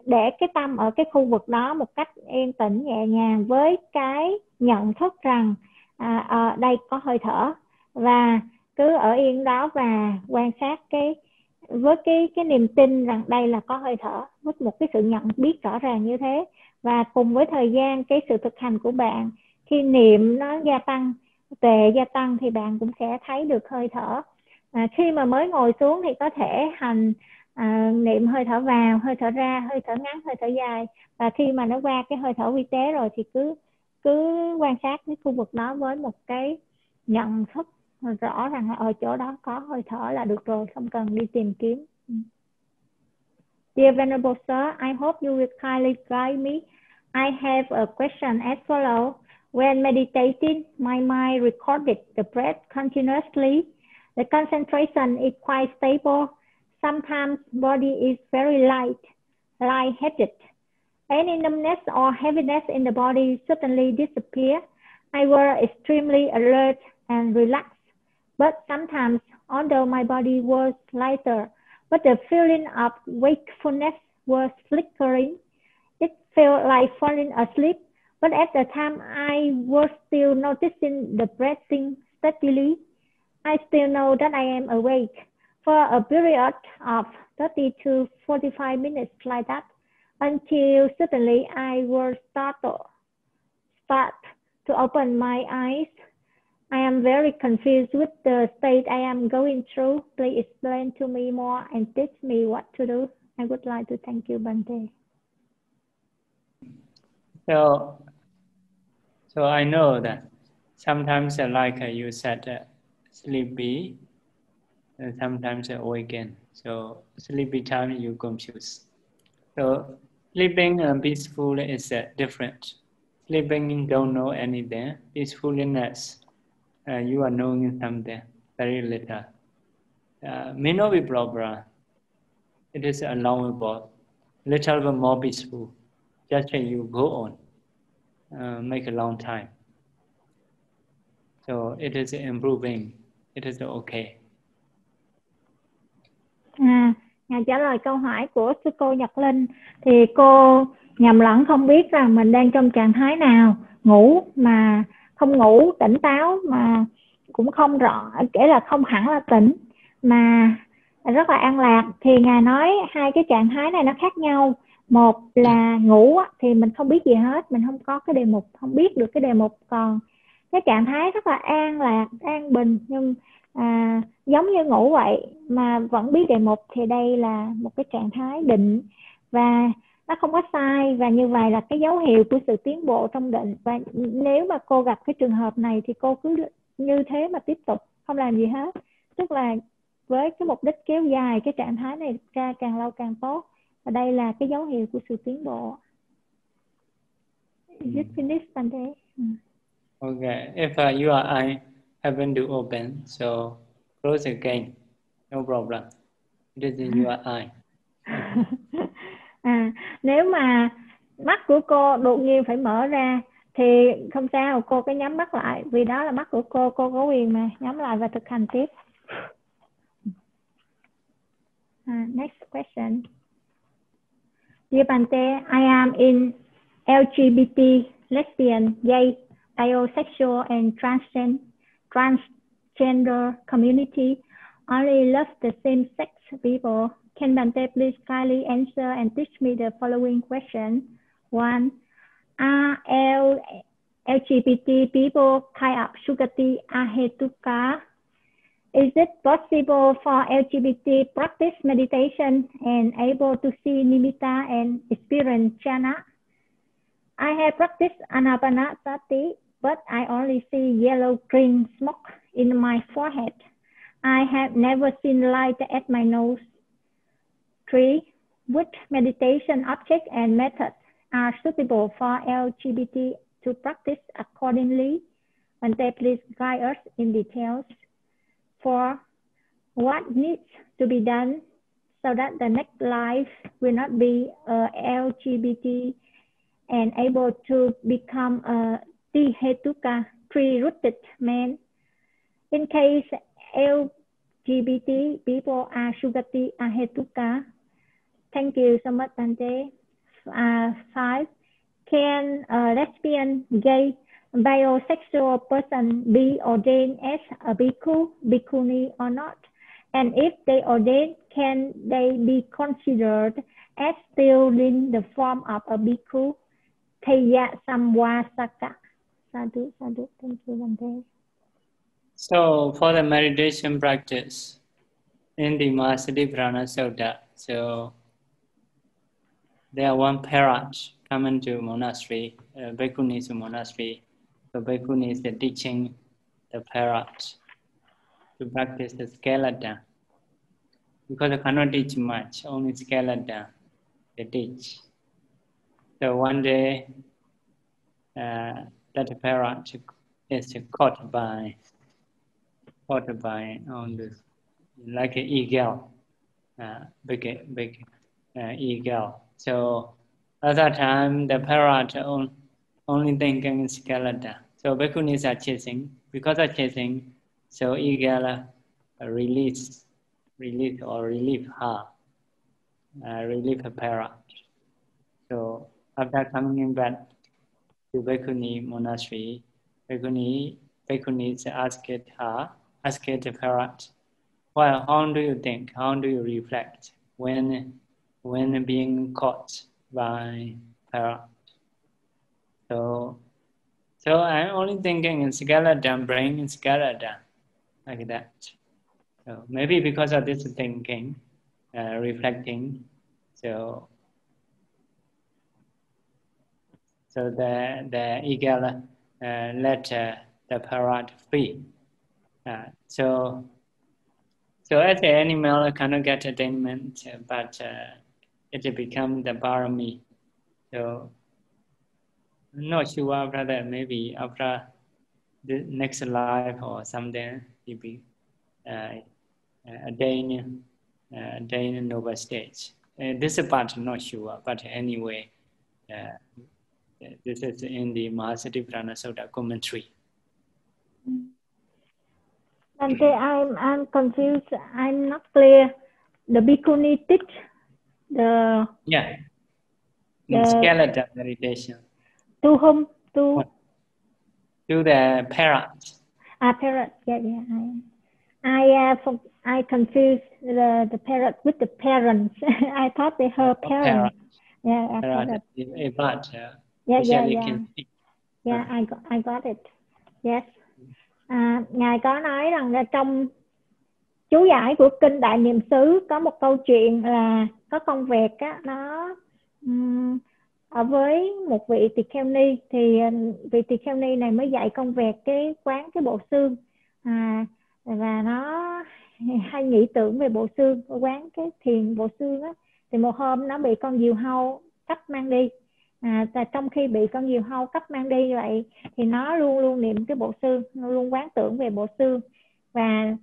để cái tâm ở cái khu vực đó một cách yên tĩnh nhẹ nhàng với cái nhận thức rằng à, à, đây có hơi thở. Và cứ ở yên đó và quan sát cái với cái cái niềm tin rằng đây là có hơi thở với một cái sự nhận biết rõ ràng như thế. Và cùng với thời gian cái sự thực hành của bạn khi niệm nó gia tăng tệ gia tăng thì bạn cũng sẽ thấy được hơi thở. À, khi mà mới ngồi xuống thì có thể hành à, niệm hơi thở vào hơi thở ra hơi thở ngắn hơi thở dài. Và khi mà nó qua cái hơi thở vi tế rồi thì cứ cứ quan sát cái khu vực đó với một cái nhận thức rõ rằng ở chỗ đó có hơi thở là được rồi không cần đi tìm kiếm Dear Venerable Sir, I hope you will kindly guide me. I have a question as follows. When meditating, my mind recorded the breath continuously. The concentration is quite stable. Sometimes body is very light, light-headed. Any numbness or heaviness in the body suddenly disappear. I was extremely alert and relaxed. But sometimes, although my body was lighter, but the feeling of wakefulness was flickering. It felt like falling asleep, but at the time I was still noticing the breathing steadily. I still know that I am awake for a period of 30 to 45 minutes like that until suddenly I was startled, start to open my eyes I am very confused with the state I am going through. Please explain to me more and teach me what to do. I would like to thank you, Bante. So, so I know that sometimes, uh, like uh, you said, uh, sleepy, and sometimes awaken. So sleepy time you confuse. So sleeping and peaceful is uh, different. Sleeping don't know anything. Peacefulness uh, you are knowing something very little. Uh, may not be proper. It is allowable, little bit more peaceful. Just you go on, uh, make a long time. So it is improving. It is okay. Ừ, à, Ngài trả lời câu hỏi của sư cô Nhật Linh thì cô nhầm lẫn không biết rằng mình đang trong trạng thái nào ngủ mà không ngủ tỉnh táo mà cũng không rõ kể là không hẳn là tỉnh mà rất là an lạc. Thì ngài nói hai cái trạng thái này nó khác nhau. Một là ngủ thì mình không biết gì hết mình không có cái đề mục không biết được cái đề mục. Còn cái trạng thái rất là an lạc an bình nhưng à, giống như ngủ vậy mà vẫn biết đề mục thì đây là một cái trạng thái định. Và nó không có sai và như vậy là cái dấu hiệu của sự tiến bộ trong định và nếu mà cô gặp cái trường hợp này thì cô cứ như thế mà tiếp tục không làm gì hết tức là với cái mục đích kéo dài cái trạng thái này ra càng lâu càng tốt và đây là cái dấu hiệu của sự tiến bộ Is it finished, Bante? Okay. If uh, your eye happen to open, so close again. No problem. It is in your eye. à, nếu mà mắt của cô đột nhiên phải mở ra thì không sao cô cứ nhắm mắt lại vì đó là mắt của cô cô có quyền mà nhắm lại và thực hành tiếp uh, next question Dear Bante, I am in LGBT, lesbian, gay, bisexual and transgender, transgender community. Only love the same sex people. Can Bante please kindly answer and teach me the following question? One, are L, LGBT people kind of Sugati Ahetuka? Is it possible for LGBT practice meditation and able to see Nimitta and experience jhana? I have practiced Anapanasati, but I only see yellow green smoke in my forehead. I have never seen light at my nose. Three, which meditation object and methods are suitable for LGBT to practice accordingly? And they please guide us in details. Four, what needs to be done so that the next life will not be uh, a LGBT and able to become a Tihetuka, tree-rooted man. In case LGBT people are Sugati Ahetuka, thank you so much, Dante. Uh, five, can a lesbian, gay, bisexual person be ordained as a bhikkhu, bhikkhuni or not? And if they ordain, can they be considered as still in the form of a bhikkhu? Thaya Samvasaka. Sadhu, sadhu. Thank you, Bante. So for the meditation practice in the Mahasadipurana Sutta, so there are one parent coming to monastery, uh, Bhikkhuni to monastery. So Bhikkhuni is teaching the parrot to practice the skeleton. Because they cannot teach much, only skeleton they teach. So one day, uh, that parrot is caught by caught by on this like an eagle, uh, big big uh, eagle. So at that time, the parrot on, only thinking is skeleton. So bhikkhunis are chasing. Because of chasing, so eagle release, release or relieve her, uh, relieve the parrot. So after coming back to Bhikkhuni monastery, Bhikkhuni, Bhikkhunis asked her, asked the parrot, well, how do you think? How do you reflect when, when being caught by parrot? So, so I'm only thinking in skeleton, brain in skeleton, like that. So maybe because of this thinking, uh, reflecting, so so the the eagle uh, let uh, the parrot free. Uh, so so as an animal, cannot get attainment, but uh, it become the parami. So I'm not sure whether maybe after the next life or something, it be uh, attain uh, attain noble stage. Uh, this part not sure, but anyway, uh, this is in the Mahasatipurana Sutta commentary. And I'm I'm confused. I'm not clear. The bhikkhuni teach the yeah the, skeleton meditation. To whom? To to the parrot. Ah, parrot. Yeah, yeah. I I uh, I confused the the parrot with the parents. I thought they her parents. Oh, parrot. Yeah, parrot. parrot. A bird. Yeah, yeah, yeah. Yeah, yeah I got, I got it. Yes. À, ngài có nói rằng là trong chú giải của kinh đại niệm xứ có một câu chuyện là có con vẹt á nó um, ở với một vị tỳ kheo ni thì à, vị tỳ kheo ni này mới dạy con vẹt cái quán cái bộ xương. À, và nó hay nghĩ tưởng về bộ xương quán cái thiền bộ xương á. Thì một hôm nó bị con diều hâu cắp mang đi. À, và trong khi bị con diều hâu cắp mang đi vậy thì nó luôn luôn niệm cái bộ xương nó luôn quán tưởng về bộ xương. Và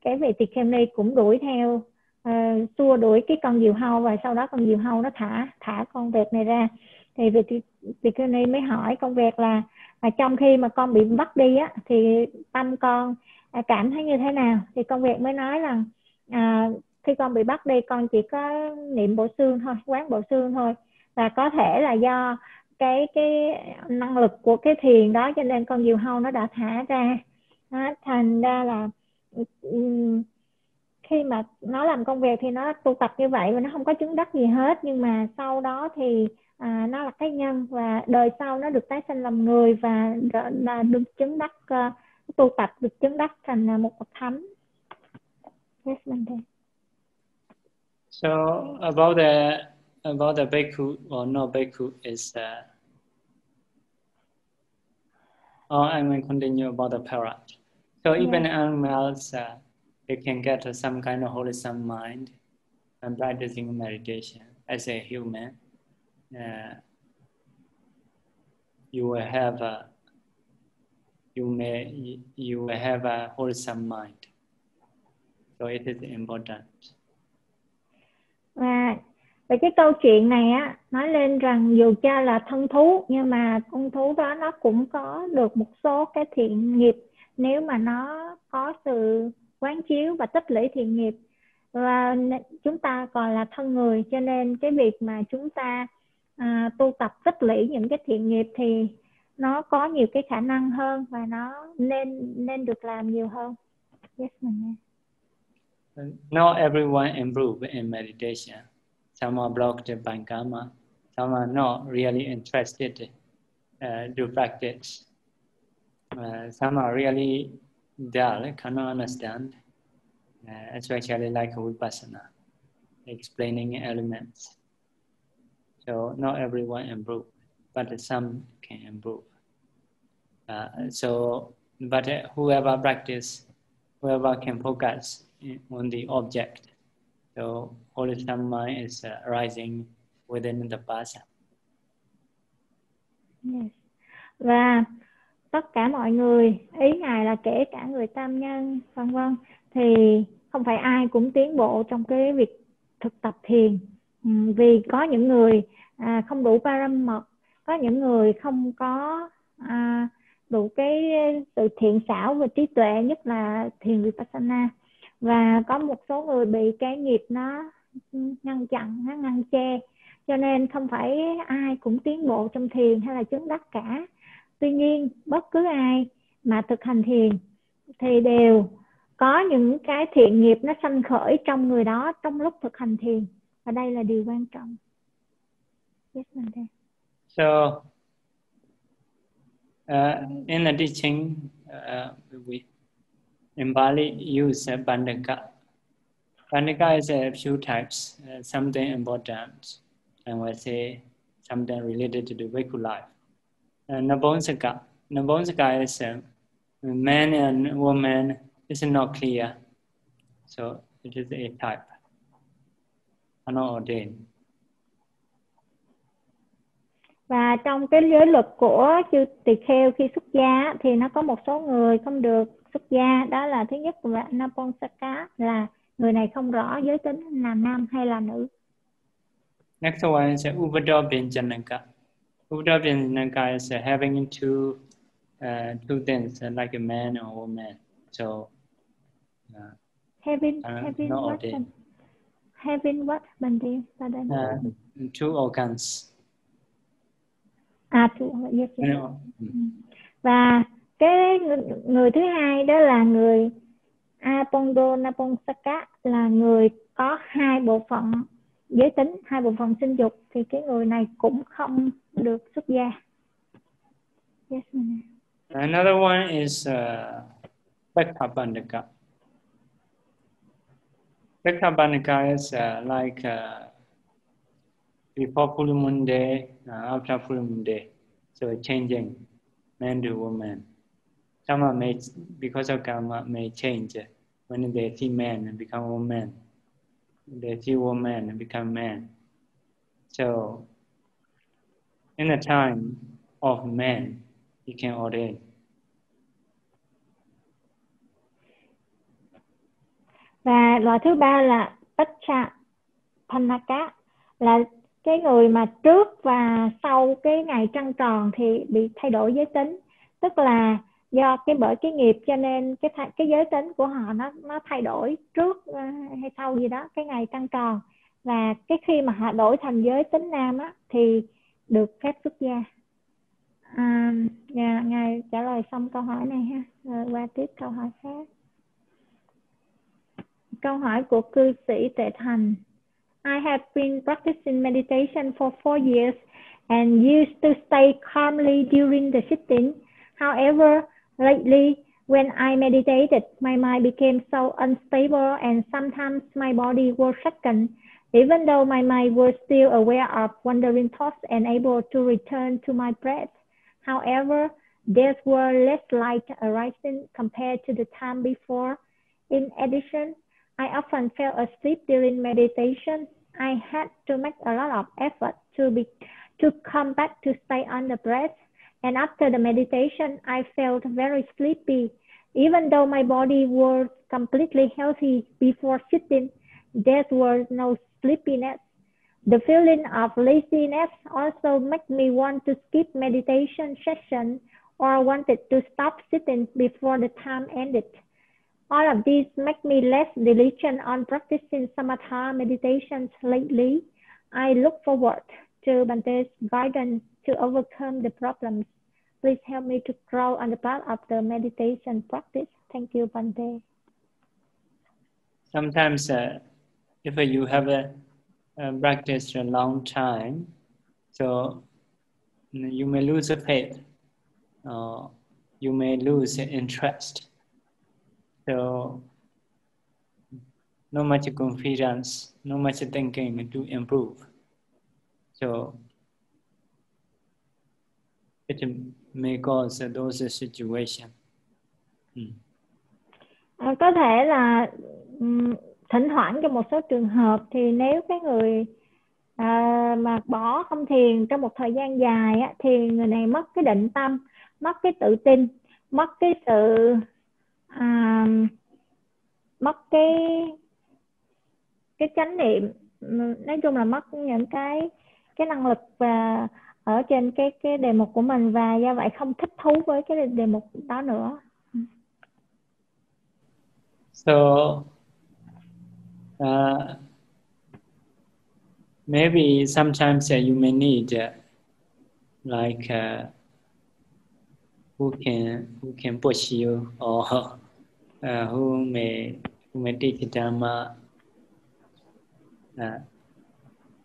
cái vị tỳ kheo ni cũng đuổi theo uh, xua đuổi cái con diều hâu và sau đó con diều hâu nó thả thả con vẹt này ra. Thì vị tỳ kheo mới hỏi con vẹt là mà trong khi mà con bị bắt đi á thì tâm con à, cảm thấy như thế nào? Thì con vẹt mới nói rằng à, khi con bị bắt đi con chỉ có niệm bộ xương thôi quán bộ xương thôi. Và có thể là do cái cái năng lực của cái thiền đó cho nên con diều hâu nó đã thả ra. Đó, thành ra là khi mà nó làm công việc thì nó tu tập như vậy và nó không có chứng đắc gì hết nhưng mà sau đó thì à, nó là cái nhân và đời sau nó được tái sinh làm người và là được chứng đắc uh, tu tập được chứng đắc thành một bậc thánh yes, So about the about the bhikkhu or no bhikkhu is uh, oh, I will continue about the parrot. So even yeah. animals uh, you can get some kind of wholesome mind and practicing meditation. As a human, uh, you will have a you may you will have a wholesome mind. So it is important. Và và cái câu chuyện này á nói lên rằng dù cha là thân thú nhưng mà con thú đó nó cũng có được một số cái thiện nghiệp nếu mà nó có sự quán chiếu và tích lũy thiện nghiệp và chúng ta còn là thân người cho nên cái việc mà chúng ta à, tu tập tích lũy những cái thiện nghiệp thì nó có nhiều cái khả năng hơn và nó nên nên được làm nhiều hơn yes mình Not everyone improve in meditation. Some are blocked by karma. Some are not really interested uh, to practice. Uh, some are really dull, cannot understand, uh, especially like a vipassana, explaining elements. So not everyone improve, but some can improve. Uh, so, but whoever practice, whoever can focus on the object, so wholesome mind is uh, arising within the basa. Yes. Và tất cả mọi người ý ngài là kể cả người tam nhân vân vân. Thì không phải ai cũng tiến bộ trong cái việc thực tập thiền. Ừ, vì có những người à, không đủ param mật có những người không có à, đủ cái sự thiện xảo và trí tuệ nhất là thiền vipassana. Và có một số người bị cái nghiệp nó ngăn chặn nó ngăn che. Cho nên không phải ai cũng tiến bộ trong thiền hay là chứng đắc cả tuy nhiên bất cứ ai mà thực hành thiền thì đều có những cái thiện nghiệp nó sanh khởi trong người đó trong lúc thực hành thiền. Và đây là điều quan trọng. Yes, so uh, in the teaching uh, we in Bali use uh, bandaka bandaka is a few types uh, something important and we say something related to the Viku life uh, Nabonsaka. Nabonsaka is uh, man and woman is not clear. So it is a type, not ordained. Và trong cái giới luật của chư tỳ kheo khi xuất gia thì nó có một số người không được xuất gia đó là thứ nhất là Naponsaka là người này không rõ giới tính là nam hay là nữ. Next one is Uvadabhinjanaka. Uddhavinaka is having two uh, two things uh, like a man or woman. So uh, having uh, having what? Having what Bandi? Uh, two organs. À, two, yes, yes. No. Và cái người thứ hai đó là người Apondo Naponsaka là người có hai bộ phận giới tính hai bộ phận sinh dục thì cái người này cũng không được xuất gia. Yes, Another one is uh. Bekkabandaka is uh, like uh, before full moon day, uh, after full moon day. So changing man to woman. Some may, because of karma, may change when they see man and become woman. They see woman and become man. So in the time of man, he can ordain. Và loại thứ ba là Pacha Panaka là cái người mà trước và sau cái ngày trăng tròn thì bị thay đổi giới tính tức là do cái bởi cái nghiệp cho nên cái cái giới tính của họ nó nó thay đổi trước ờ, hay sau gì đó cái ngày trăng tròn và cái khi mà họ đổi thành giới tính nam á thì được phép xuất gia à, nhà, ngài trả lời xong câu hỏi này ha rồi qua tiếp câu hỏi khác câu hỏi của cư sĩ Tệ Thành I have been practicing meditation for four years and used to stay calmly during the sitting. However, lately, when I meditated, my mind became so unstable and sometimes my body was shaken. Even though my mind was still aware of wandering thoughts and able to return to my breath. However, there were less light arising compared to the time before. In addition, I often fell asleep during meditation. I had to make a lot of effort to be to come back to stay on the breath. And after the meditation, I felt very sleepy. Even though my body was completely healthy before sitting, there was no sleepiness. The feeling of laziness also made me want to skip meditation session or wanted to stop sitting before the time ended. All of these make me less diligent on practicing samatha meditations lately. I look forward to Bante's guidance to overcome the problems. Please help me to grow on the path of the meditation practice. Thank you, Bante. Sometimes, uh, if you have a, a practiced a long time, so you may lose faith, uh, you may lose interest. So, no much confidence, no much thinking to improve. So it may cause those situations. Ừ. À, có thể là um, thỉnh thoảng trong một số trường hợp thì nếu cái người à, mà bỏ không thiền trong một thời gian dài á, thì người này mất cái định tâm, mất cái tự tin, mất cái sự à, mất cái cái chánh niệm ừ, nói chung là mất những cái cái năng lực và ở trên cái cái đề mục của mình và do vậy không thích thú với cái đề mục đó nữa. So uh, maybe sometimes uh, you may need uh, like uh, who can who can push you or who may who may teach Dharma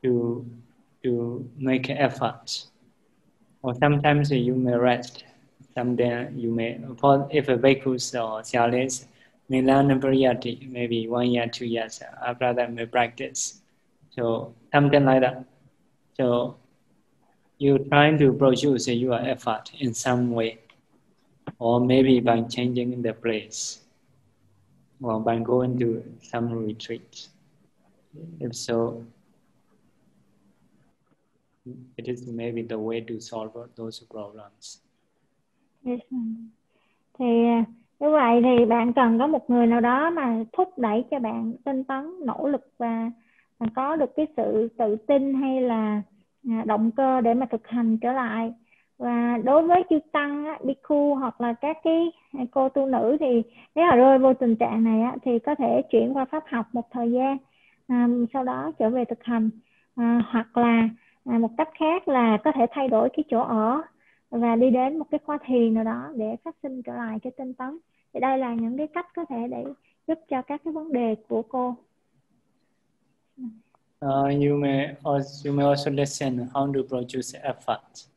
to to make effort. Or sometimes you may rest. Sometimes you may, if a bhikkhus or syalis maybe one year, two years, uh, after that may practice. So something like that. So you're trying to produce your effort in some way, or maybe by changing the place, or by going to some retreat. If so, it is maybe the way to solve those problems. Yes. Thì như vậy thì bạn cần có một người nào đó mà thúc đẩy cho bạn tinh tấn, nỗ lực và à, có được cái sự tự tin hay là à, động cơ để mà thực hành trở lại. Và đối với chư tăng, bhikkhu hoặc là các cái à, cô tu nữ thì nếu mà rơi vô tình trạng này á, thì có thể chuyển qua pháp học một thời gian, à, sau đó trở về thực hành. À, hoặc là à, một cách khác là có thể thay đổi cái chỗ ở và đi đến một cái khóa thiền nào đó để phát sinh trở lại cái tinh tấn thì đây là những cái cách có thể để giúp cho các cái vấn đề của cô Uh, you may also, you may also listen how to produce effort.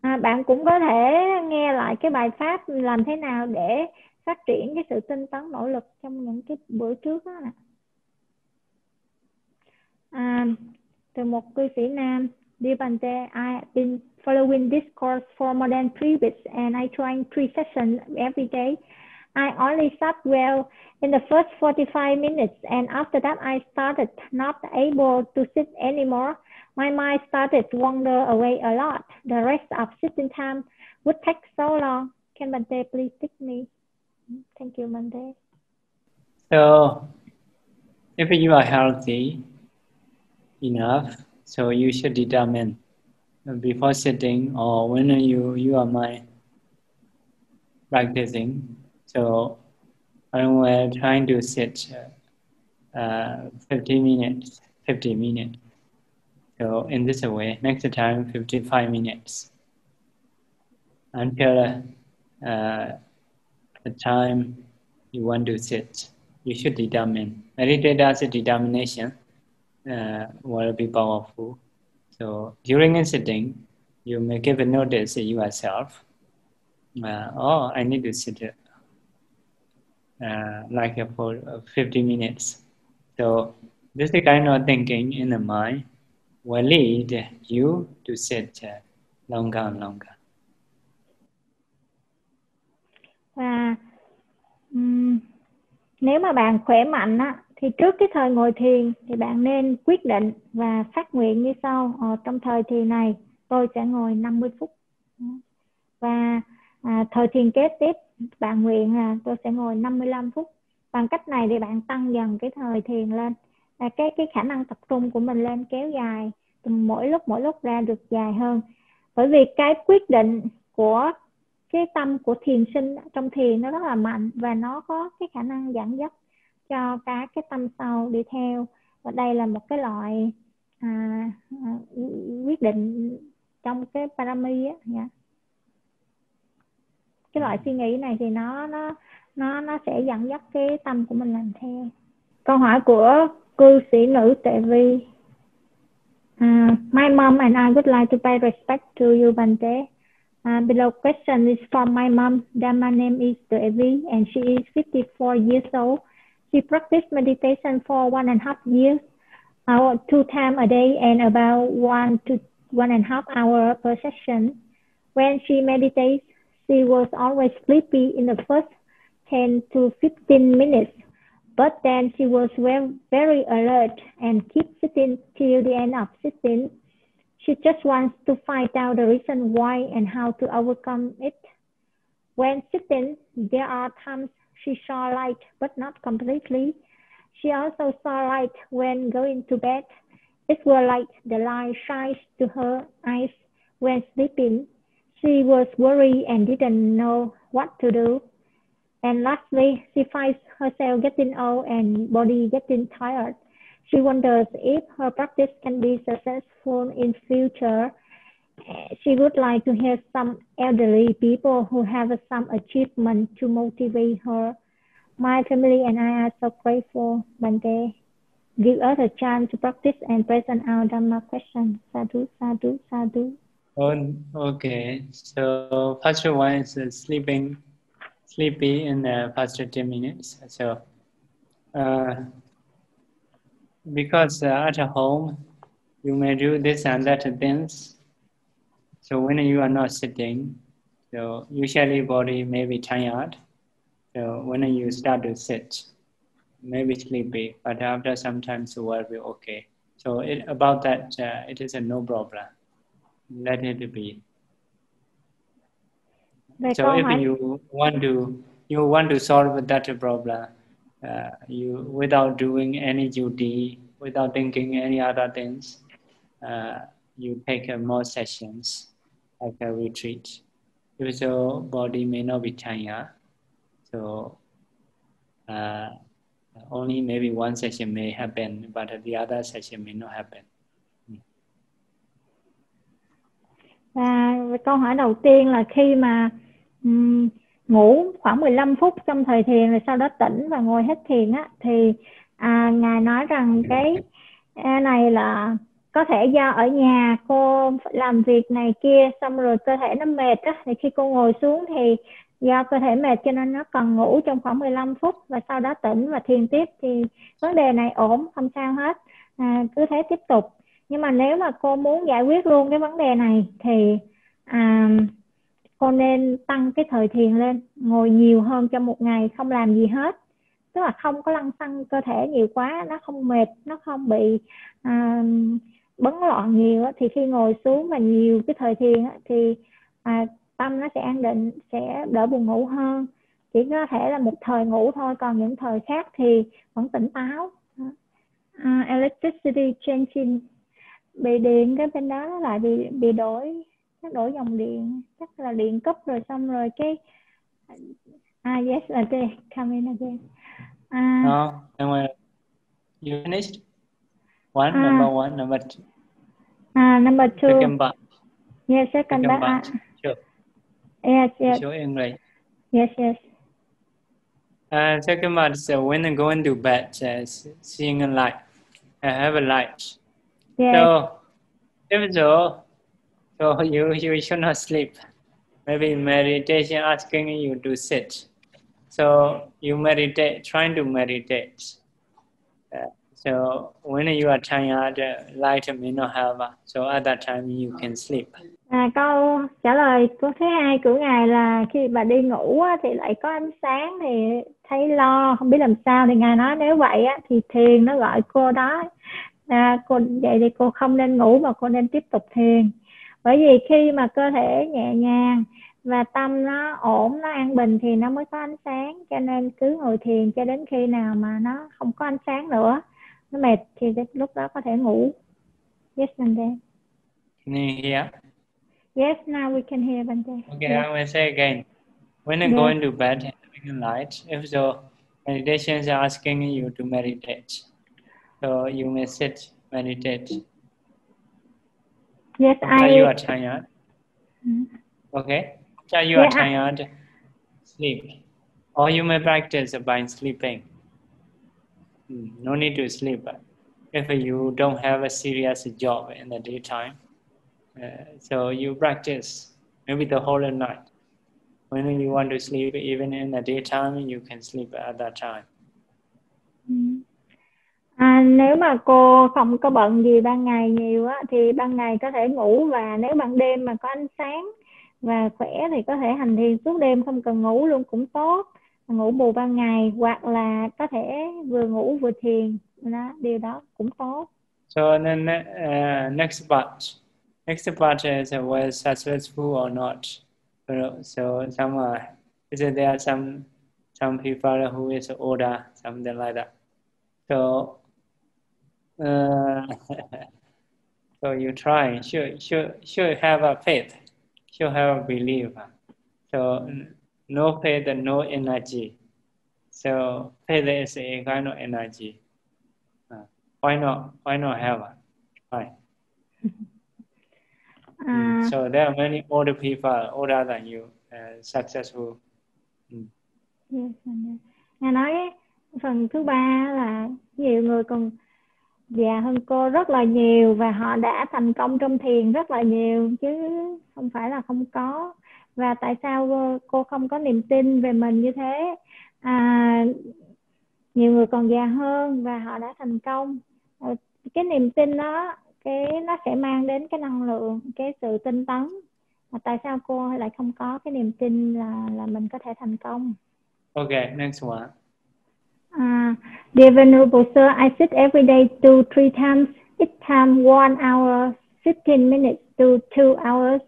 À, bạn cũng có thể nghe lại cái bài pháp làm thế nào để phát triển cái sự tinh tấn nỗ lực trong những cái bữa trước đó nè. À, từ một cư sĩ nam Dear Bante, I have been following this course for more than three weeks and I join three sessions every day. I only sat well in the first 45 minutes and after that I started not able to sit anymore. My mind started to wander away a lot. The rest of sitting time would take so long. Can Bante please take me? Thank you, Bante. So, if you are healthy, enough. So you should determine before sitting or when you you are my practicing. So when we're trying to sit uh, 50 minutes, 50 minutes. So in this way, next time 55 minutes until uh, the time you want to sit. you should determine. Meditator's determination uh, will be powerful. So during a sitting, you may give a notice to yourself. Uh, oh, I need to sit uh, like for 50 minutes. So this kind of thinking in the mind will lead you to sit uh, longer and longer. Và um, nếu mà bạn khỏe mạnh á, thì trước cái thời ngồi thiền thì bạn nên quyết định và phát nguyện như sau. Ờ, trong thời thiền này tôi sẽ ngồi 50 phút. Và à, thời thiền kế tiếp bạn nguyện là tôi sẽ ngồi 55 phút. Bằng cách này thì bạn tăng dần cái thời thiền lên. À, cái cái khả năng tập trung của mình lên kéo dài từng mỗi lúc mỗi lúc ra được dài hơn. Bởi vì cái quyết định của cái tâm của thiền sinh trong thiền nó rất là mạnh và nó có cái khả năng dẫn dắt cho các cái tâm sau đi theo và đây là một cái loại à, à, quyết định trong cái parami á yeah. cái loại suy nghĩ này thì nó nó nó nó sẽ dẫn dắt cái tâm của mình làm theo câu hỏi của cư sĩ nữ tệ vi uh, my mom and I would like to pay respect to you Bante Uh, below question is from my mom. That my name is Devi and she is 54 years old. She practiced meditation for one and a half years, uh, two times a day and about one to one and a half hour per session. When she meditates, she was always sleepy in the first 10 to 15 minutes, but then she was very, very alert and keep sitting till the end of sitting. She just wants to find out the reason why and how to overcome it. When sitting, there are times she saw light, but not completely. She also saw light when going to bed. It was like the light shines to her eyes when sleeping. She was worried and didn't know what to do. And lastly, she finds herself getting old and body getting tired. She wonders if her practice can be successful in future. She would like to hear some elderly people who have some achievement to motivate her. My family and I are so grateful when they give us a chance to practice and present our Dhamma question. Sadhu, sadhu, sadhu. Oh, okay. So first one is uh, sleeping, sleepy in the first 10 minutes. So uh, because uh, at home you may do this and that things. So when you are not sitting, so usually body may be tired. So when you start to sit, maybe sleepy, but after sometimes it will be okay. So it, about that, uh, it is a no problem. Let it be. so if you want to you want to solve that problem, uh, you without doing any duty, without thinking any other things, uh, you take more sessions like a retreat. If your body may not be tired, so uh, only maybe one session may happen, but the other session may not happen. À, câu hỏi đầu tiên là khi mà um, ngủ khoảng 15 phút trong thời thiền rồi sau đó tỉnh và ngồi hết thiền á thì à, ngài nói rằng cái này là có thể do ở nhà cô làm việc này kia xong rồi cơ thể nó mệt á thì khi cô ngồi xuống thì do cơ thể mệt cho nên nó cần ngủ trong khoảng 15 phút và sau đó tỉnh và thiền tiếp thì vấn đề này ổn không sao hết. À, cứ thế tiếp tục. Nhưng mà nếu mà cô muốn giải quyết luôn cái vấn đề này thì à, cô nên tăng cái thời thiền lên ngồi nhiều hơn trong một ngày không làm gì hết. Tức là không có lăn xăng cơ thể nhiều quá nó không mệt nó không bị à, bấn loạn nhiều thì khi ngồi xuống và nhiều cái thời thiền thì à, tâm nó sẽ an định sẽ đỡ buồn ngủ hơn. Chỉ có thể là một thời ngủ thôi còn những thời khác thì vẫn tỉnh táo. À, electricity changing. Bị điện cái bên đó nó lại bị bị đổi nó đổi dòng điện. Chắc là điện cấp rồi xong rồi cái ah yes okay come in again. Uh, no and you finished? One uh, number one number two. Ah number two. Second part yes second, second part, sure. Yes yes. Show English yes yes. Uh, second part is uh, when going to bed, uh, seeing a light, uh, have a light. yes. So, if so, so you, you should not sleep. Maybe meditation asking you to sit. So you meditate, trying to meditate. Uh, so when you are trying out the light may not help. So at that time you can sleep. À, câu trả lời của thứ hai của ngài là khi bà đi ngủ á, thì lại có ánh sáng thì thấy lo không biết làm sao. Thì ngài nói nếu vậy á, thì thiền nó gọi cô đó. À, cô vậy thì cô không nên ngủ mà cô nên tiếp tục thiền. Bởi vì khi mà cơ thể nhẹ nhàng và tâm nó ổn nó an bình thì nó mới có ánh sáng. Cho nên cứ ngồi thiền cho đến khi nào mà nó không có ánh sáng nữa. Nó mệt thì lúc đó có thể ngủ yes Bande Can you hear? yes now we can hear Bande Okay, Yeah. I will say again. When you Yeah. go into bed, having a light, if so, meditation is asking you to meditate. So you may sit, meditate. yes I you are tired, Mm. okay? After you are Yeah, I- tired, sleep. Or you may practice by sleeping. Hmm, no need to sleep. If you don't have a serious job in the daytime, uh, so you practice maybe the whole night. When you want to sleep, even in the daytime, you can sleep at that time. Hmm. À, nếu mà cô không có bận gì ban ngày nhiều á thì ban ngày có thể ngủ và nếu ban đêm mà có ánh sáng và khỏe thì có thể hành thiền suốt đêm không cần ngủ luôn cũng tốt ngủ bù ban ngày hoặc là có thể vừa ngủ vừa thiền đó điều đó cũng tốt So then, uh, next part. Next part is uh, was successful or not. Uh, so, some uh, is there some some people who is older, something like that. So, uh, so you try. Should should should have a faith. Should have a belief. So no faith, and no energy. So faith is a kind of energy. Uh, why not? Why not have? a- Why? à, Mm, So there are many older people older than you, uh, successful. yes, nghe nói phần thứ ba là nhiều người còn già hơn cô rất là nhiều và họ đã thành công trong thiền rất là nhiều chứ không phải là không có và tại sao cô- cô không có niềm tin về mình như thế? À, nhiều người còn già hơn và họ đã thành công. Ờ, cái niềm tin đó cái nó sẽ mang đến cái năng lượng cái sự tinh tấn. Mà tại sao cô lại không có cái niềm tin là là mình có thể thành công? Okay, next one. Uh, dear Venerable Sir, I sit every day two, three times, each time one hour, 15 minutes to two hours.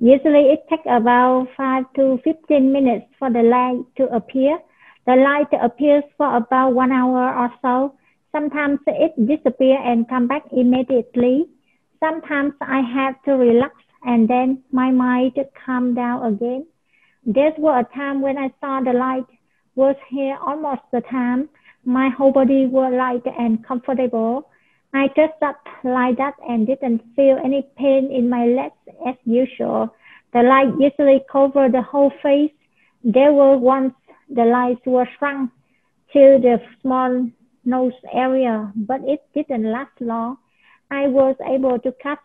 Usually it takes about five to 15 minutes for the light to appear. The light appears for about one hour or so. Sometimes it disappears and come back immediately. Sometimes I have to relax and then my mind calm down again. There was a time when I saw the light was here almost the time. My whole body was light and comfortable. I just sat like that and didn't feel any pain in my legs as usual. The light usually covered the whole face. There were once the lights were shrunk to the small nose area, but it didn't last long. I was able to catch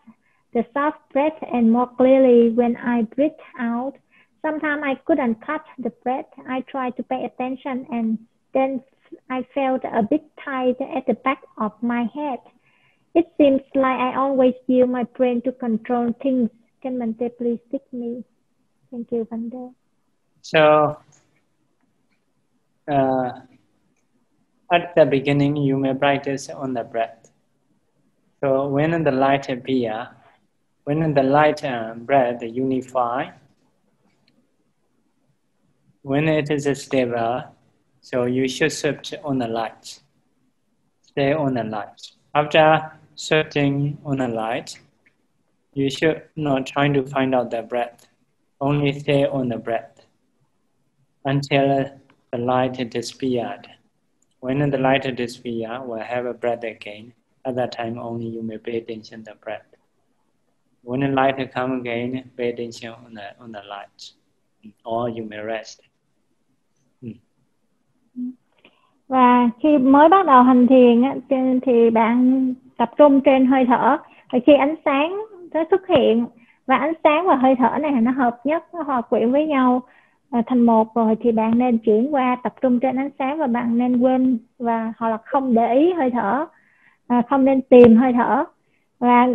the soft breath and more clearly when I breathed out. Sometimes I couldn't catch the breath. I tried to pay attention and then I felt a bit tight at the back of my head. It seems like I always use my brain to control things. Can Bante please teach me? Thank you, Bante. So, uh, at the beginning, you may practice on the breath. So, when the light appear, when the light and breath unify, when it is stable, so you should shift on the light. Stay on the light. After shifting on the light, you should not try to find out the breath. Only stay on the breath until the light disappeared. When the light disappear, we'll have a breath again. At that time only you may pay attention to the breath. When the light come again, pay attention on the on the light. Or you may rest. Hmm. và khi mới bắt đầu hành thiền thì bạn tập trung trên hơi thở. Và khi ánh sáng nó xuất hiện và ánh sáng và hơi thở này nó hợp nhất nó hòa quyện với nhau à, thành một rồi thì bạn nên chuyển qua tập trung trên ánh sáng và bạn nên quên và hoặc là không để ý hơi thở à, không nên tìm hơi thở. Và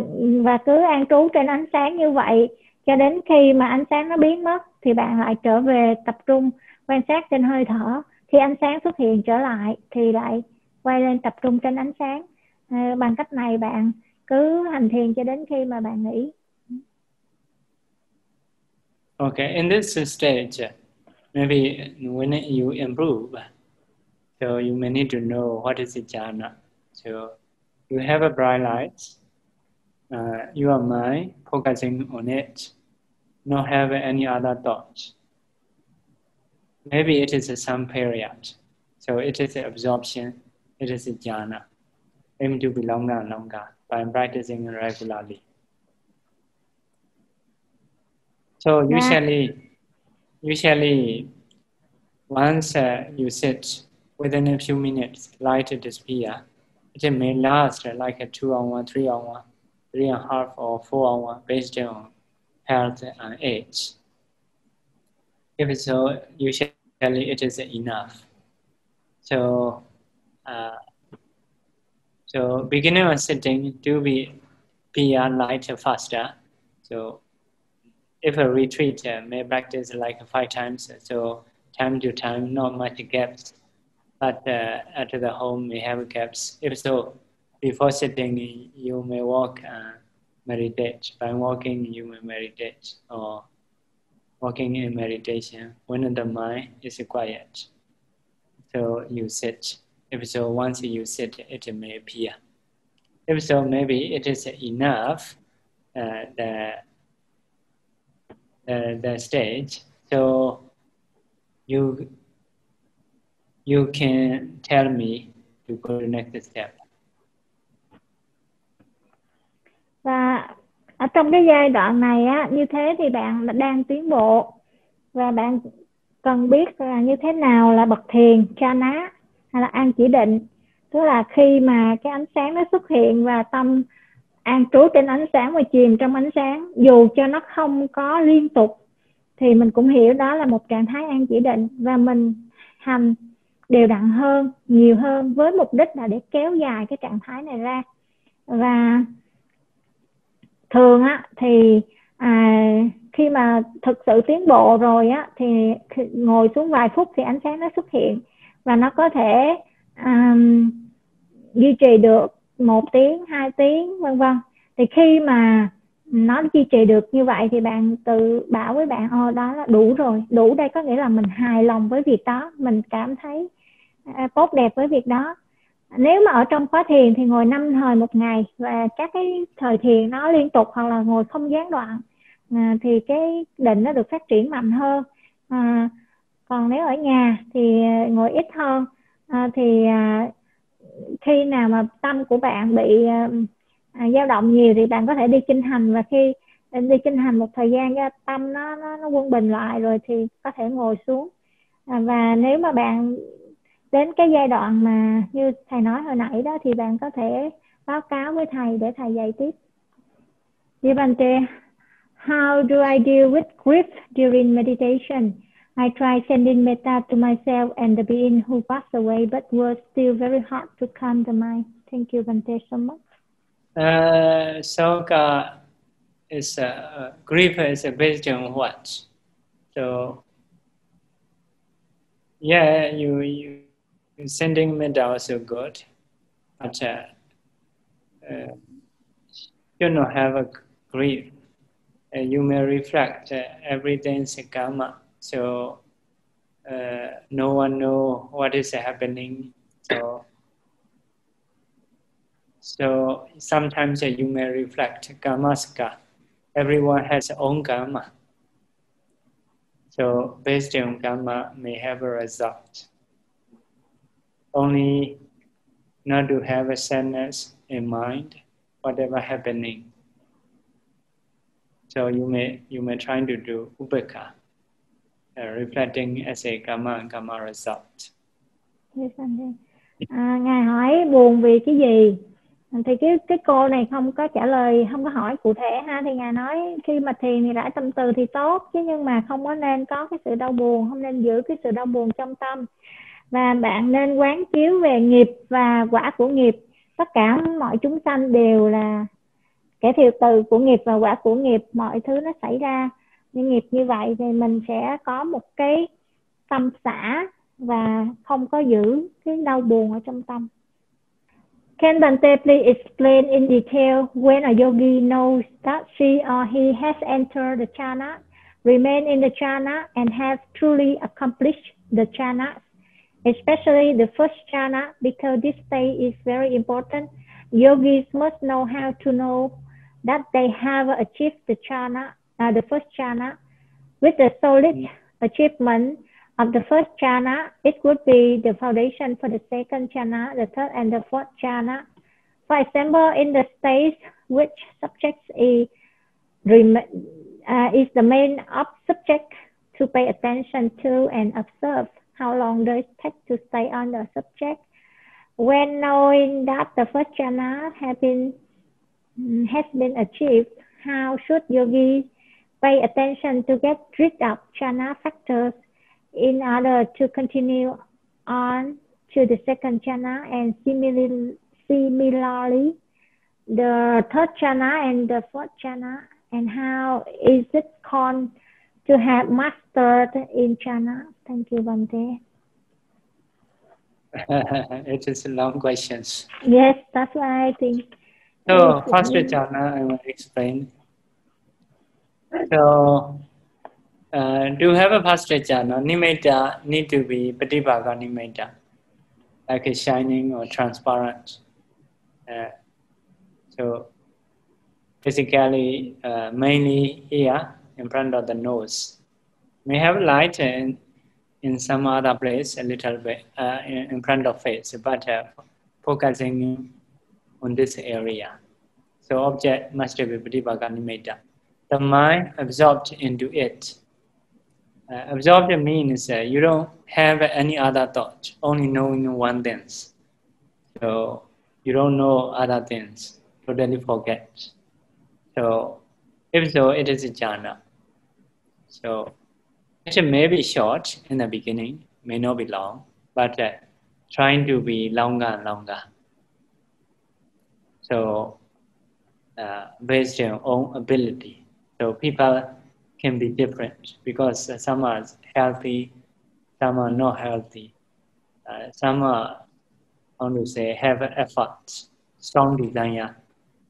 và cứ an trú trên ánh sáng như vậy cho đến khi mà ánh sáng nó biến mất thì bạn lại trở về tập trung quan sát trên hơi thở. Khi ánh sáng xuất hiện trở lại thì lại quay lên tập trung trên ánh sáng. Bằng cách này bạn cứ hành thiền cho đến khi mà bạn nghỉ Okay, in this stage, maybe when you improve, so you may need to know what is the jhana. So you have a bright light, uh, your mind focusing on it, not have any other thoughts. Maybe it is some period. So it is absorption, it is jhana. Aim to be longer and longer by practicing regularly. So usually, usually once uh, you sit within a few minutes, light disappear. It may last like a two hour, three hour, three and a half or four hour based on health and age. If so, usually it is enough. So, uh, so beginner sitting do be be a light faster. So, if a retreat uh, may practice like five times, so time to time, not much gaps, but uh, at the home may have gaps. If so, before sitting, you may walk and meditate. By walking, you may meditate or walking in meditation when the mind is quiet. So you sit. If so, once you sit, it may appear. If so, maybe it is enough uh, the, the, the stage. So you you can tell me to go to next step. Và ở trong cái giai đoạn này á như thế thì bạn đang tiến bộ và bạn cần biết là như thế nào là bậc thiền chana hay là an chỉ định. Tức là khi mà cái ánh sáng nó xuất hiện và tâm an trú trên ánh sáng và chìm trong ánh sáng dù cho nó không có liên tục thì mình cũng hiểu đó là một trạng thái an chỉ định và mình hành đều đặn hơn nhiều hơn với mục đích là để kéo dài cái trạng thái này ra. Và thường á thì à, khi mà thực sự tiến bộ rồi á thì ngồi xuống vài phút thì ánh sáng nó xuất hiện và nó có thể um, duy trì được một tiếng hai tiếng vân vân. Thì khi mà nó duy trì được như vậy thì bạn tự bảo với bạn ô đó là đủ rồi. Đủ đây có nghĩa là mình hài lòng với việc đó. Mình cảm thấy à, tốt đẹp với việc đó. Nếu mà ở trong khóa thiền thì ngồi năm thời một ngày và các cái thời thiền nó liên tục hoặc là ngồi không gián đoạn à, thì cái định nó được phát triển mạnh hơn. À, còn nếu ở nhà thì à, ngồi ít hơn à, thì à, khi nào mà tâm của bạn bị à, à, dao động nhiều thì bạn có thể đi kinh hành và khi đi kinh hành một thời gian cho tâm nó nó nó quân bình lại rồi thì có thể ngồi xuống à, và nếu mà bạn đến cái giai đoạn mà như thầy nói hồi nãy đó thì bạn có thể báo cáo với thầy để thầy dạy tiếp. Devante, how do I deal with grief during meditation? I try sending metta to myself and the being who passed away, but was still very hard to calm the mind. Thank you, Bante, so much. Uh, so uh, is uh, grief is a based on what? So yeah, you you sending metta also good, but uh, uh, you not have a grief. Uh, you may reflect uh, everything's karma, so uh, no one know what is happening. So, so sometimes uh, you may reflect karmaska. Everyone has own karma. So based on karma may have a result only not to have a sadness in mind, whatever happening. So you may you may try to do upeka, uh, Uh, reflecting as a karma and karma result. à, ngài hỏi buồn vì cái gì? Thì cái cái cô này không có trả lời không có hỏi cụ thể ha. Thì ngài nói khi mà thiền thì rải tâm từ thì tốt chứ nhưng mà không có nên có cái sự đau buồn không nên giữ cái sự đau buồn trong tâm. Và bạn nên quán chiếu về nghiệp và quả của nghiệp. Tất cả mọi chúng sanh đều là kẻ thiệt từ của nghiệp và quả của nghiệp mọi thứ nó xảy ra doanh nghiệp như vậy thì mình sẽ có một cái tâm xả và không có giữ cái đau buồn ở trong tâm Can Bante please explain in detail when a yogi knows that she or he has entered the jhana, remain in the jhana, and has truly accomplished the jhana, especially the first jhana, because this stage is very important. Yogis must know how to know that they have achieved the jhana, uh, the first jhana, with the solid achievement of the first jhana, it would be the foundation for the second jhana, the third and the fourth jhana. For example, in the space which subjects is, uh, is the main subject to pay attention to and observe how long does it take to stay on the subject. When knowing that the first jhana has been, has been achieved, how should yogi pay attention to get rid of jhana factors in order to continue on to the second jhana and similarly, similarly the third jhana and the fourth jhana and how is it called to have mastered in jhana? Thank you, Bante. it is a long questions. Yes, that's why I think. So first jhana I will explain. So uh, to have a first jhana, nimitta need to be patibhaga nimitta, like a shining or transparent. Uh, so basically, uh, mainly here in front of the nose. May have light in, in some other place a little bit uh, in, in, front of face, but uh, focusing on this area. So object must be patibhaga nimitta. The mind absorbed into it uh, absorbed means uh, you don't have any other thought, only knowing one thing. So you don't know other things, totally forget. So if so, it is a jhana. So it may be short in the beginning, may not be long, but uh, trying to be longer and longer. So uh, based on own ability. So people can be different because some are healthy, some are not healthy. Uh, some are, want to say, have effort, strong desire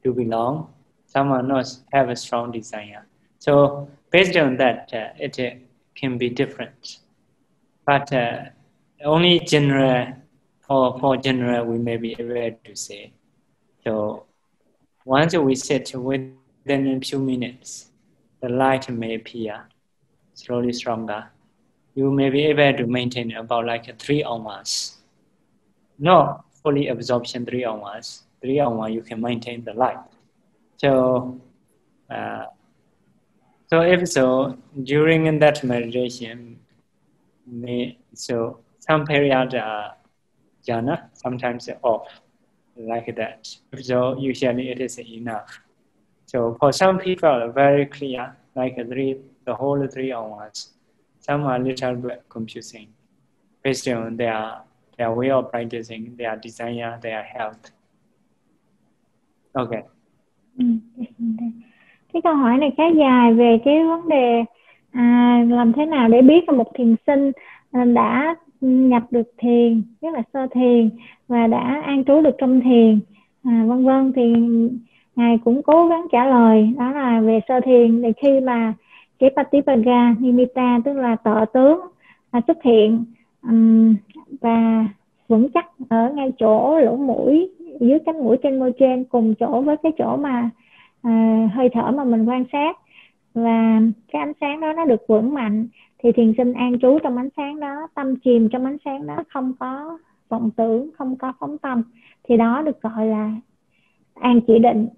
to belong. Some are not have a strong desire. So based on that, uh, it uh, can be different. But uh, only general, for, for general, we may be able to say. So once we sit within a few minutes, the light may appear slowly stronger. You may be able to maintain about like three hours. No fully absorption three hours. Three hours you can maintain the light. So, uh, so if so, during that meditation, may, so some period are jhana, sometimes off, like that. If so, usually it is enough. So for some people, very clear, like three, the whole three hours. Some are a little bit confusing based on their, their way of practicing, their desire, their health. Okay. Ừ, cái câu hỏi này khá dài về cái vấn đề à, làm thế nào để biết là một thiền sinh à, đã nhập được thiền, rất là sơ thiền và đã an trú được trong thiền, à, vân vân thì ngài cũng cố gắng trả lời. Đó là về sơ thiền. Thì khi mà cái patipaga nimitta tức là tọ tướng là xuất hiện um, và vững chắc ở ngay chỗ lỗ mũi dưới cánh mũi trên môi trên cùng chỗ với cái chỗ mà uh, hơi thở mà mình quan sát và cái ánh sáng đó nó được vững mạnh thì thiền sinh an trú trong ánh sáng đó tâm chìm trong ánh sáng đó không có vọng tưởng không có phóng tâm thì đó được gọi là an chỉ định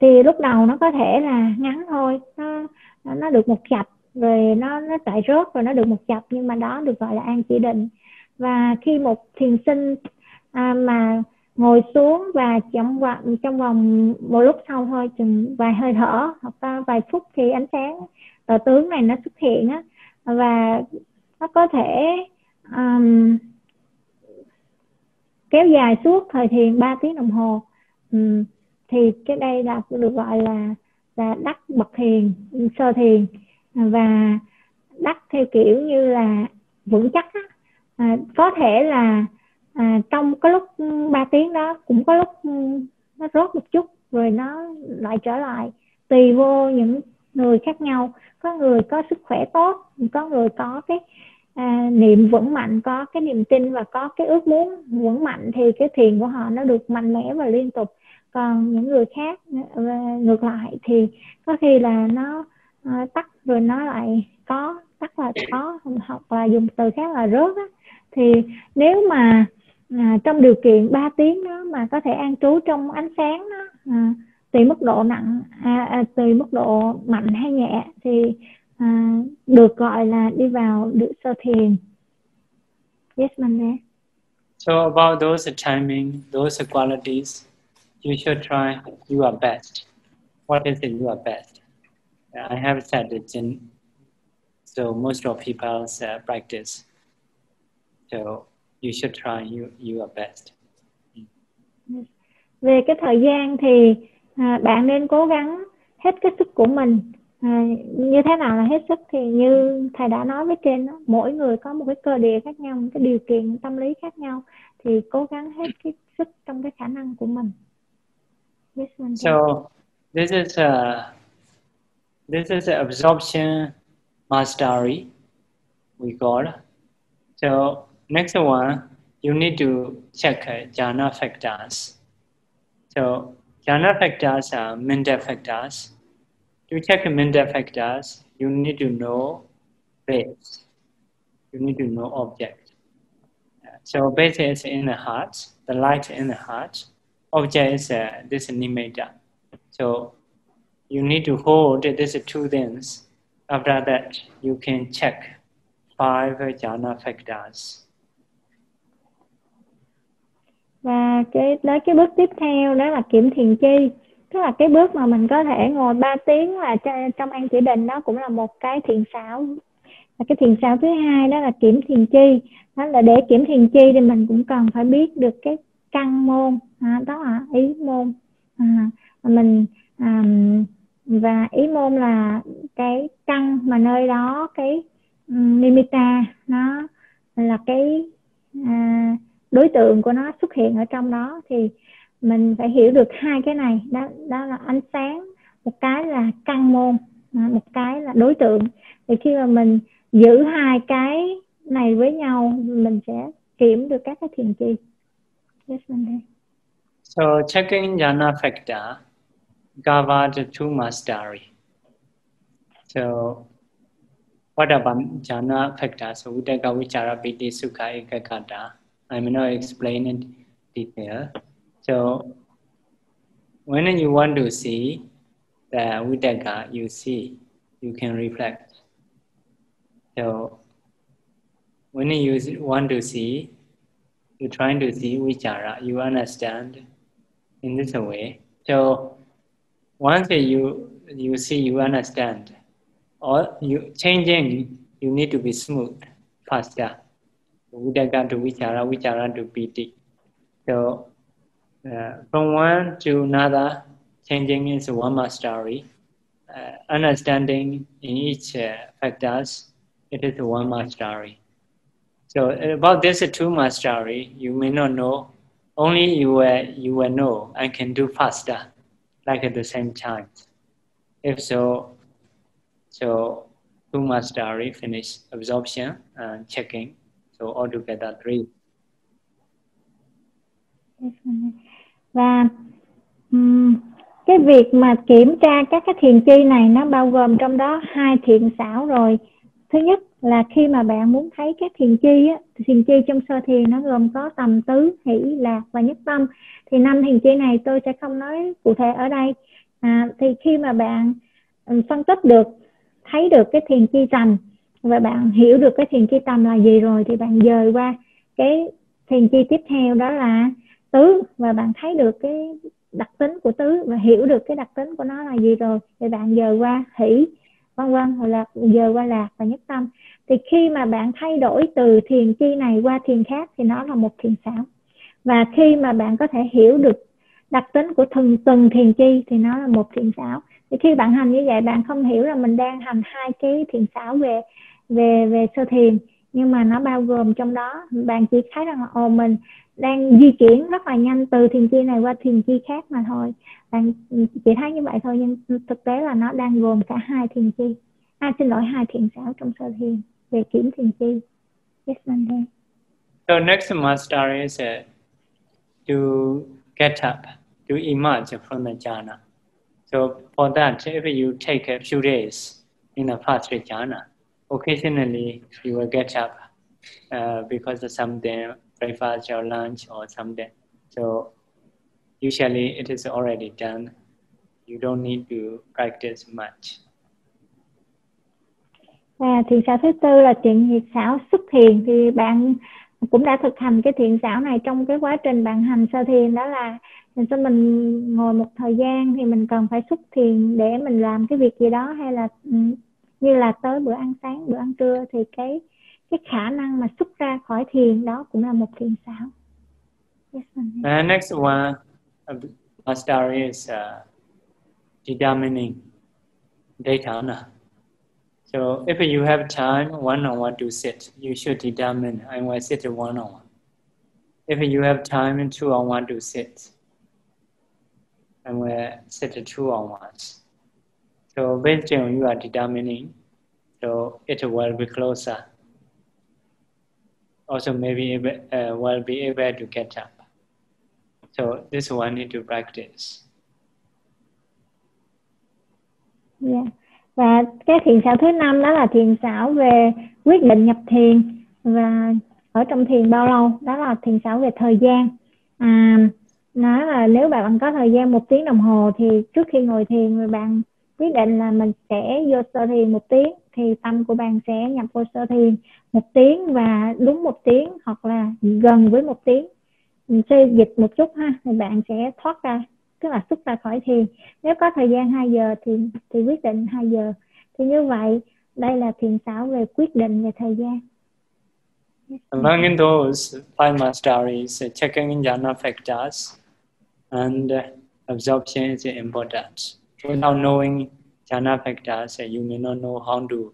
thì lúc đầu nó có thể là ngắn thôi nó nó được một chập rồi nó nó chạy rớt rồi nó được một chập nhưng mà đó được gọi là an chỉ định. Và khi một thiền sinh à, mà ngồi xuống và trong vòng trong vòng một lúc sau thôi chừng vài hơi thở hoặc vài phút thì ánh sáng tờ tướng này nó xuất hiện á. Và nó có thể um, kéo dài suốt thời thiền 3 tiếng đồng hồ. Um, thì cái đây là được gọi là là đắc bậc thiền sơ thiền. Và đắc theo kiểu như là vững chắc á. À, có thể là à, trong cái lúc ừ, 3 tiếng đó cũng có lúc ừ, nó rốt một chút rồi nó lại trở lại. Tùy vô những người khác nhau. Có người có sức khỏe tốt có người có cái à, niệm vững mạnh có cái niềm tin và có cái ước muốn vững mạnh thì cái thiền của họ nó được mạnh mẽ và liên tục còn những người khác ờ, ngược lại thì có khi là nó ờ, tắt rồi nó lại có tắt là có hoặc là dùng từ khác là rớt á. Thì nếu mà à, trong điều kiện 3 tiếng đó mà có thể an trú trong ánh sáng đó à, tùy mức độ nặng à, à, tùy mức độ mạnh hay nhẹ thì à, được gọi là đi vào được sơ thiền. Yes Mande so about those timing those qualities you should try. Your best. What is it? Your best. I have said it in so most of people uh, practice. So you should try. You, your best. Về cái thời gian thì à, bạn nên cố gắng hết cái sức của mình. À, như thế nào là hết sức thì như thầy đã nói với trên đó, mỗi người có một cái cơ địa khác nhau một cái điều kiện tâm lý khác nhau thì cố gắng hết cái sức trong cái khả năng của mình. Yes, so this is a this is a absorption mastery we call so next one you need to check uh, jhana factors so Jhana factors are mental factors. To check mental factors, you need to know base. You need to know object. So base is in the heart, the light in the heart. Object is uh, this nimitta. So you need to hold these two things. After that, you can check five jhana factors. và cái đó cái bước tiếp theo đó là kiểm thiền chi tức là cái bước mà mình có thể ngồi 3 tiếng là trong an chỉ định đó cũng là một cái thiền sáo. và cái thiền sáo thứ hai đó là kiểm thiền chi đó là để kiểm thiền chi thì mình cũng cần phải biết được cái căn môn à, đó là ý môn. À, mình à, và ý môn là cái căn mà nơi đó cái um, nimitta nó là cái à, đối tượng của nó xuất hiện ở trong đó. Thì mình phải hiểu được hai cái này đó đó là ánh sáng một cái là căn môn à, một cái là đối tượng. Thì khi mà mình giữ hai cái này với nhau mình sẽ kiểm được các cái thiền chi yes, so checking jhana factor covered two mastery so what about jhana factor so udaka vichara piti sukha ekakata I'm not explaining detail. So when you want to see the Udaka, you see, you can reflect. So when you want to see, you're trying to see vichara, you understand in this way. So once you you see, you understand. Or you changing, you need to be smooth, faster. Udaka to Vichara, Vichara to Piti. So uh, from one to another, changing is one mastery. Uh, understanding in each uh, factors, it is one mastery. So about this two mastery, you may not know. Only you will, you will know and can do faster, like at the same time. If so, so two mastery finish absorption and checking So altogether three. Và um, cái việc mà kiểm tra các cái thiền chi này nó bao gồm trong đó hai thiện xảo rồi. Thứ nhất là khi mà bạn muốn thấy các thiền chi á, thiền chi trong sơ thiền nó gồm có tầm tứ, hỷ, lạc và nhất tâm. Thì năm thiền chi này tôi sẽ không nói cụ thể ở đây. À, thì khi mà bạn ừ, phân tích được thấy được cái thiền chi trầm và bạn hiểu được cái thiền chi tầm là gì rồi thì bạn dời qua cái thiền chi tiếp theo đó là tứ và bạn thấy được cái đặc tính của tứ và hiểu được cái đặc tính của nó là gì rồi thì bạn dời qua hỷ vân vân, hoặc là giờ qua lạc và nhất tâm. Thì khi mà bạn thay đổi từ thiền chi này qua thiền khác thì nó là một thiền xảo. Và khi mà bạn có thể hiểu được đặc tính của từng từng thiền chi thì nó là một thiền xảo. Thì khi bạn hành như vậy, bạn không hiểu là mình đang hành hai cái thiền xảo về về về sơ thiền, nhưng mà nó bao gồm trong đó, bạn chỉ thấy rằng là, ồ, mình đang di chuyển rất là nhanh từ thiền chi này qua thiền chi khác mà thôi bạn chỉ thấy như vậy thôi nhưng thực tế là nó đang gồm cả hai thiền chi à xin lỗi hai thiền sáu trong sơ thiền về kiểm thiền chi yes Monday. So next master is uh, to get up, to emerge from the jhana. So for that, if you take a few days in the first jhana, occasionally you will get up uh, because of something, breakfast or lunch or something. So usually it is already done. You don't need to practice much. À, thiền xảo thứ tư là chuyện thiền xảo xuất thiền thì bạn cũng đã thực hành cái thiền xảo này trong cái quá trình bạn hành sơ thiền đó là mình cho mình ngồi một thời gian thì mình cần phải xuất thiền để mình làm cái việc gì đó hay là ừ, như là tới bữa ăn sáng bữa ăn trưa thì cái cái khả năng mà xuất ra khỏi thiền đó cũng là một thiền xảo. Yes, uh, next one uh, star is uh, determining data so if you have time one on one to sit you should determine. I will sit one on one if you have time two on one to sit. I will sit two on ones So based on you are determining, so it will be closer. Also maybe able, uh, will be able to catch up. So this one need to practice. Yeah. Và cái thiền xảo thứ năm đó là thiền xảo về quyết định nhập thiền và ở trong thiền bao lâu đó là thiền xảo về thời gian à, nói là nếu bạn có thời gian một tiếng đồng hồ thì trước khi ngồi thiền bạn quyết định là mình sẽ vô sơ thiền một tiếng thì tâm của bạn sẽ nhập vô sơ thiền một tiếng và đúng một tiếng hoặc là gần với một tiếng. Ừ, Mình dịch một chút ha thì bạn sẽ thoát ra tức là xuất ra khỏi thiền nếu có thời gian 2 giờ thì thì quyết định 2 giờ. Thì như vậy đây là thiền xảo về quyết định về thời gian. Among in those five masteries, checking in jhana factors and absorption is important. without knowing jhana factors, you may not know how to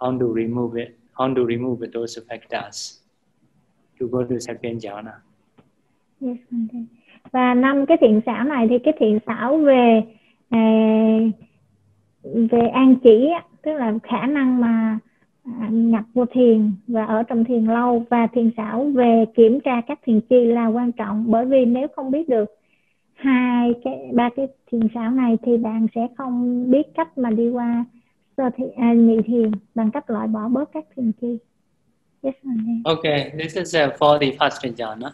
how to remove it, how to remove those factors to go to second jhana. Yes, và năm cái thiện xảo này thì cái thiện xảo về à, về an chỉ tức là khả năng mà à, nhập vô thiền và ở trong thiền lâu và thiền xảo về kiểm tra các thiền chi là quan trọng bởi vì nếu không biết được hai cái ba cái thiền xảo này thì bạn sẽ không biết cách mà đi qua sơ thiền à, nhị thiền bằng cách loại bỏ bớt các thiền chi. Yes okay this is uh, for the first jhana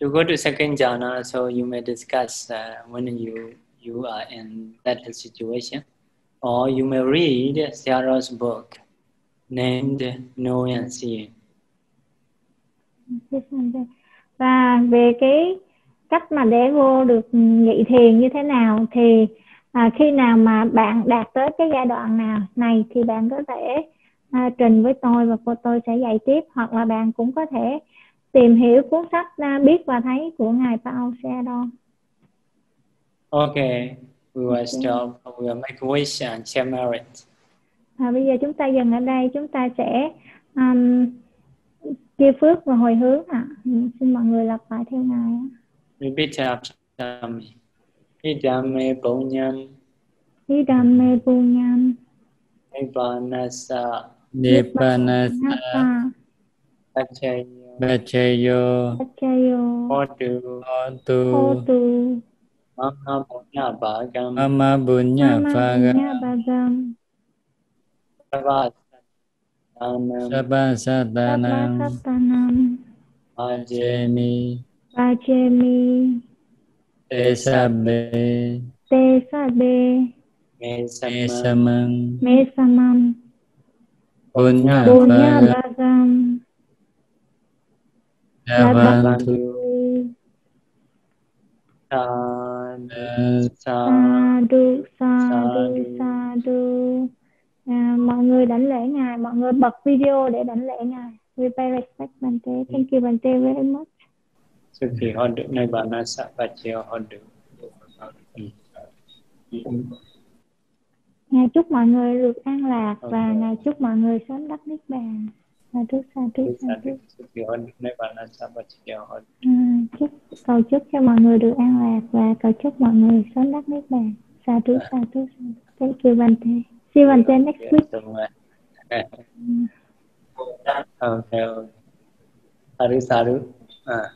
to go to second jhana so you may discuss uh, when you you are in that situation. Or you may read Sarah's book named Knowing and Seeing và về cái cách mà để vô được nhị thiền như thế nào thì à, khi nào mà bạn đạt tới cái giai đoạn nào này thì bạn có thể à, trình với tôi và cô tôi sẽ dạy tiếp hoặc là bạn cũng có thể tìm hiểu cuốn sách à, biết và thấy của ngài Paul Seadon. Okay, we will stop. We will make wish and share merit. À, bây giờ chúng ta dừng ở đây. Chúng ta sẽ um, chia phước và hồi hướng ạ. À. Xin mọi người lặp lại theo ngài. Repeat after me. Idame punyam. Idame punyam. Nibbanasa. Nibbanasa. Pachayo. Pachayo. Pachayo. Hotu. Hotu. Hotu. Mama punya bagam. Mama punya bagam. bagam. Sabasatanam. Sabasatanam. Sabasatanam. Ajemi. Pachemi Tesabe Tesabe Mesamam Mesamam Punya Bagam Yavantu Sadhu Sadhu, sadhu, sadhu. À, mọi người đảnh lễ ngài, mọi người bật video để đảnh lễ ngài. We pay respect Bante. Thank you Bante very much. Sukhi Hondu Nibbana Sapachyo Hondu Ngài chúc mọi người được an lạc và Ngài chúc mọi người sớm đắc niết bàn. Sukhi Hondu Nibbana Sapachyo Hondu À, chúc cầu chúc cho mọi người được an lạc và cầu chúc mọi người sớm đắc niết bàn. Sadhu, sadhu, sadhu. Thank you Bante. See you Bante next week. Okay. Sadhu, sadhu. À.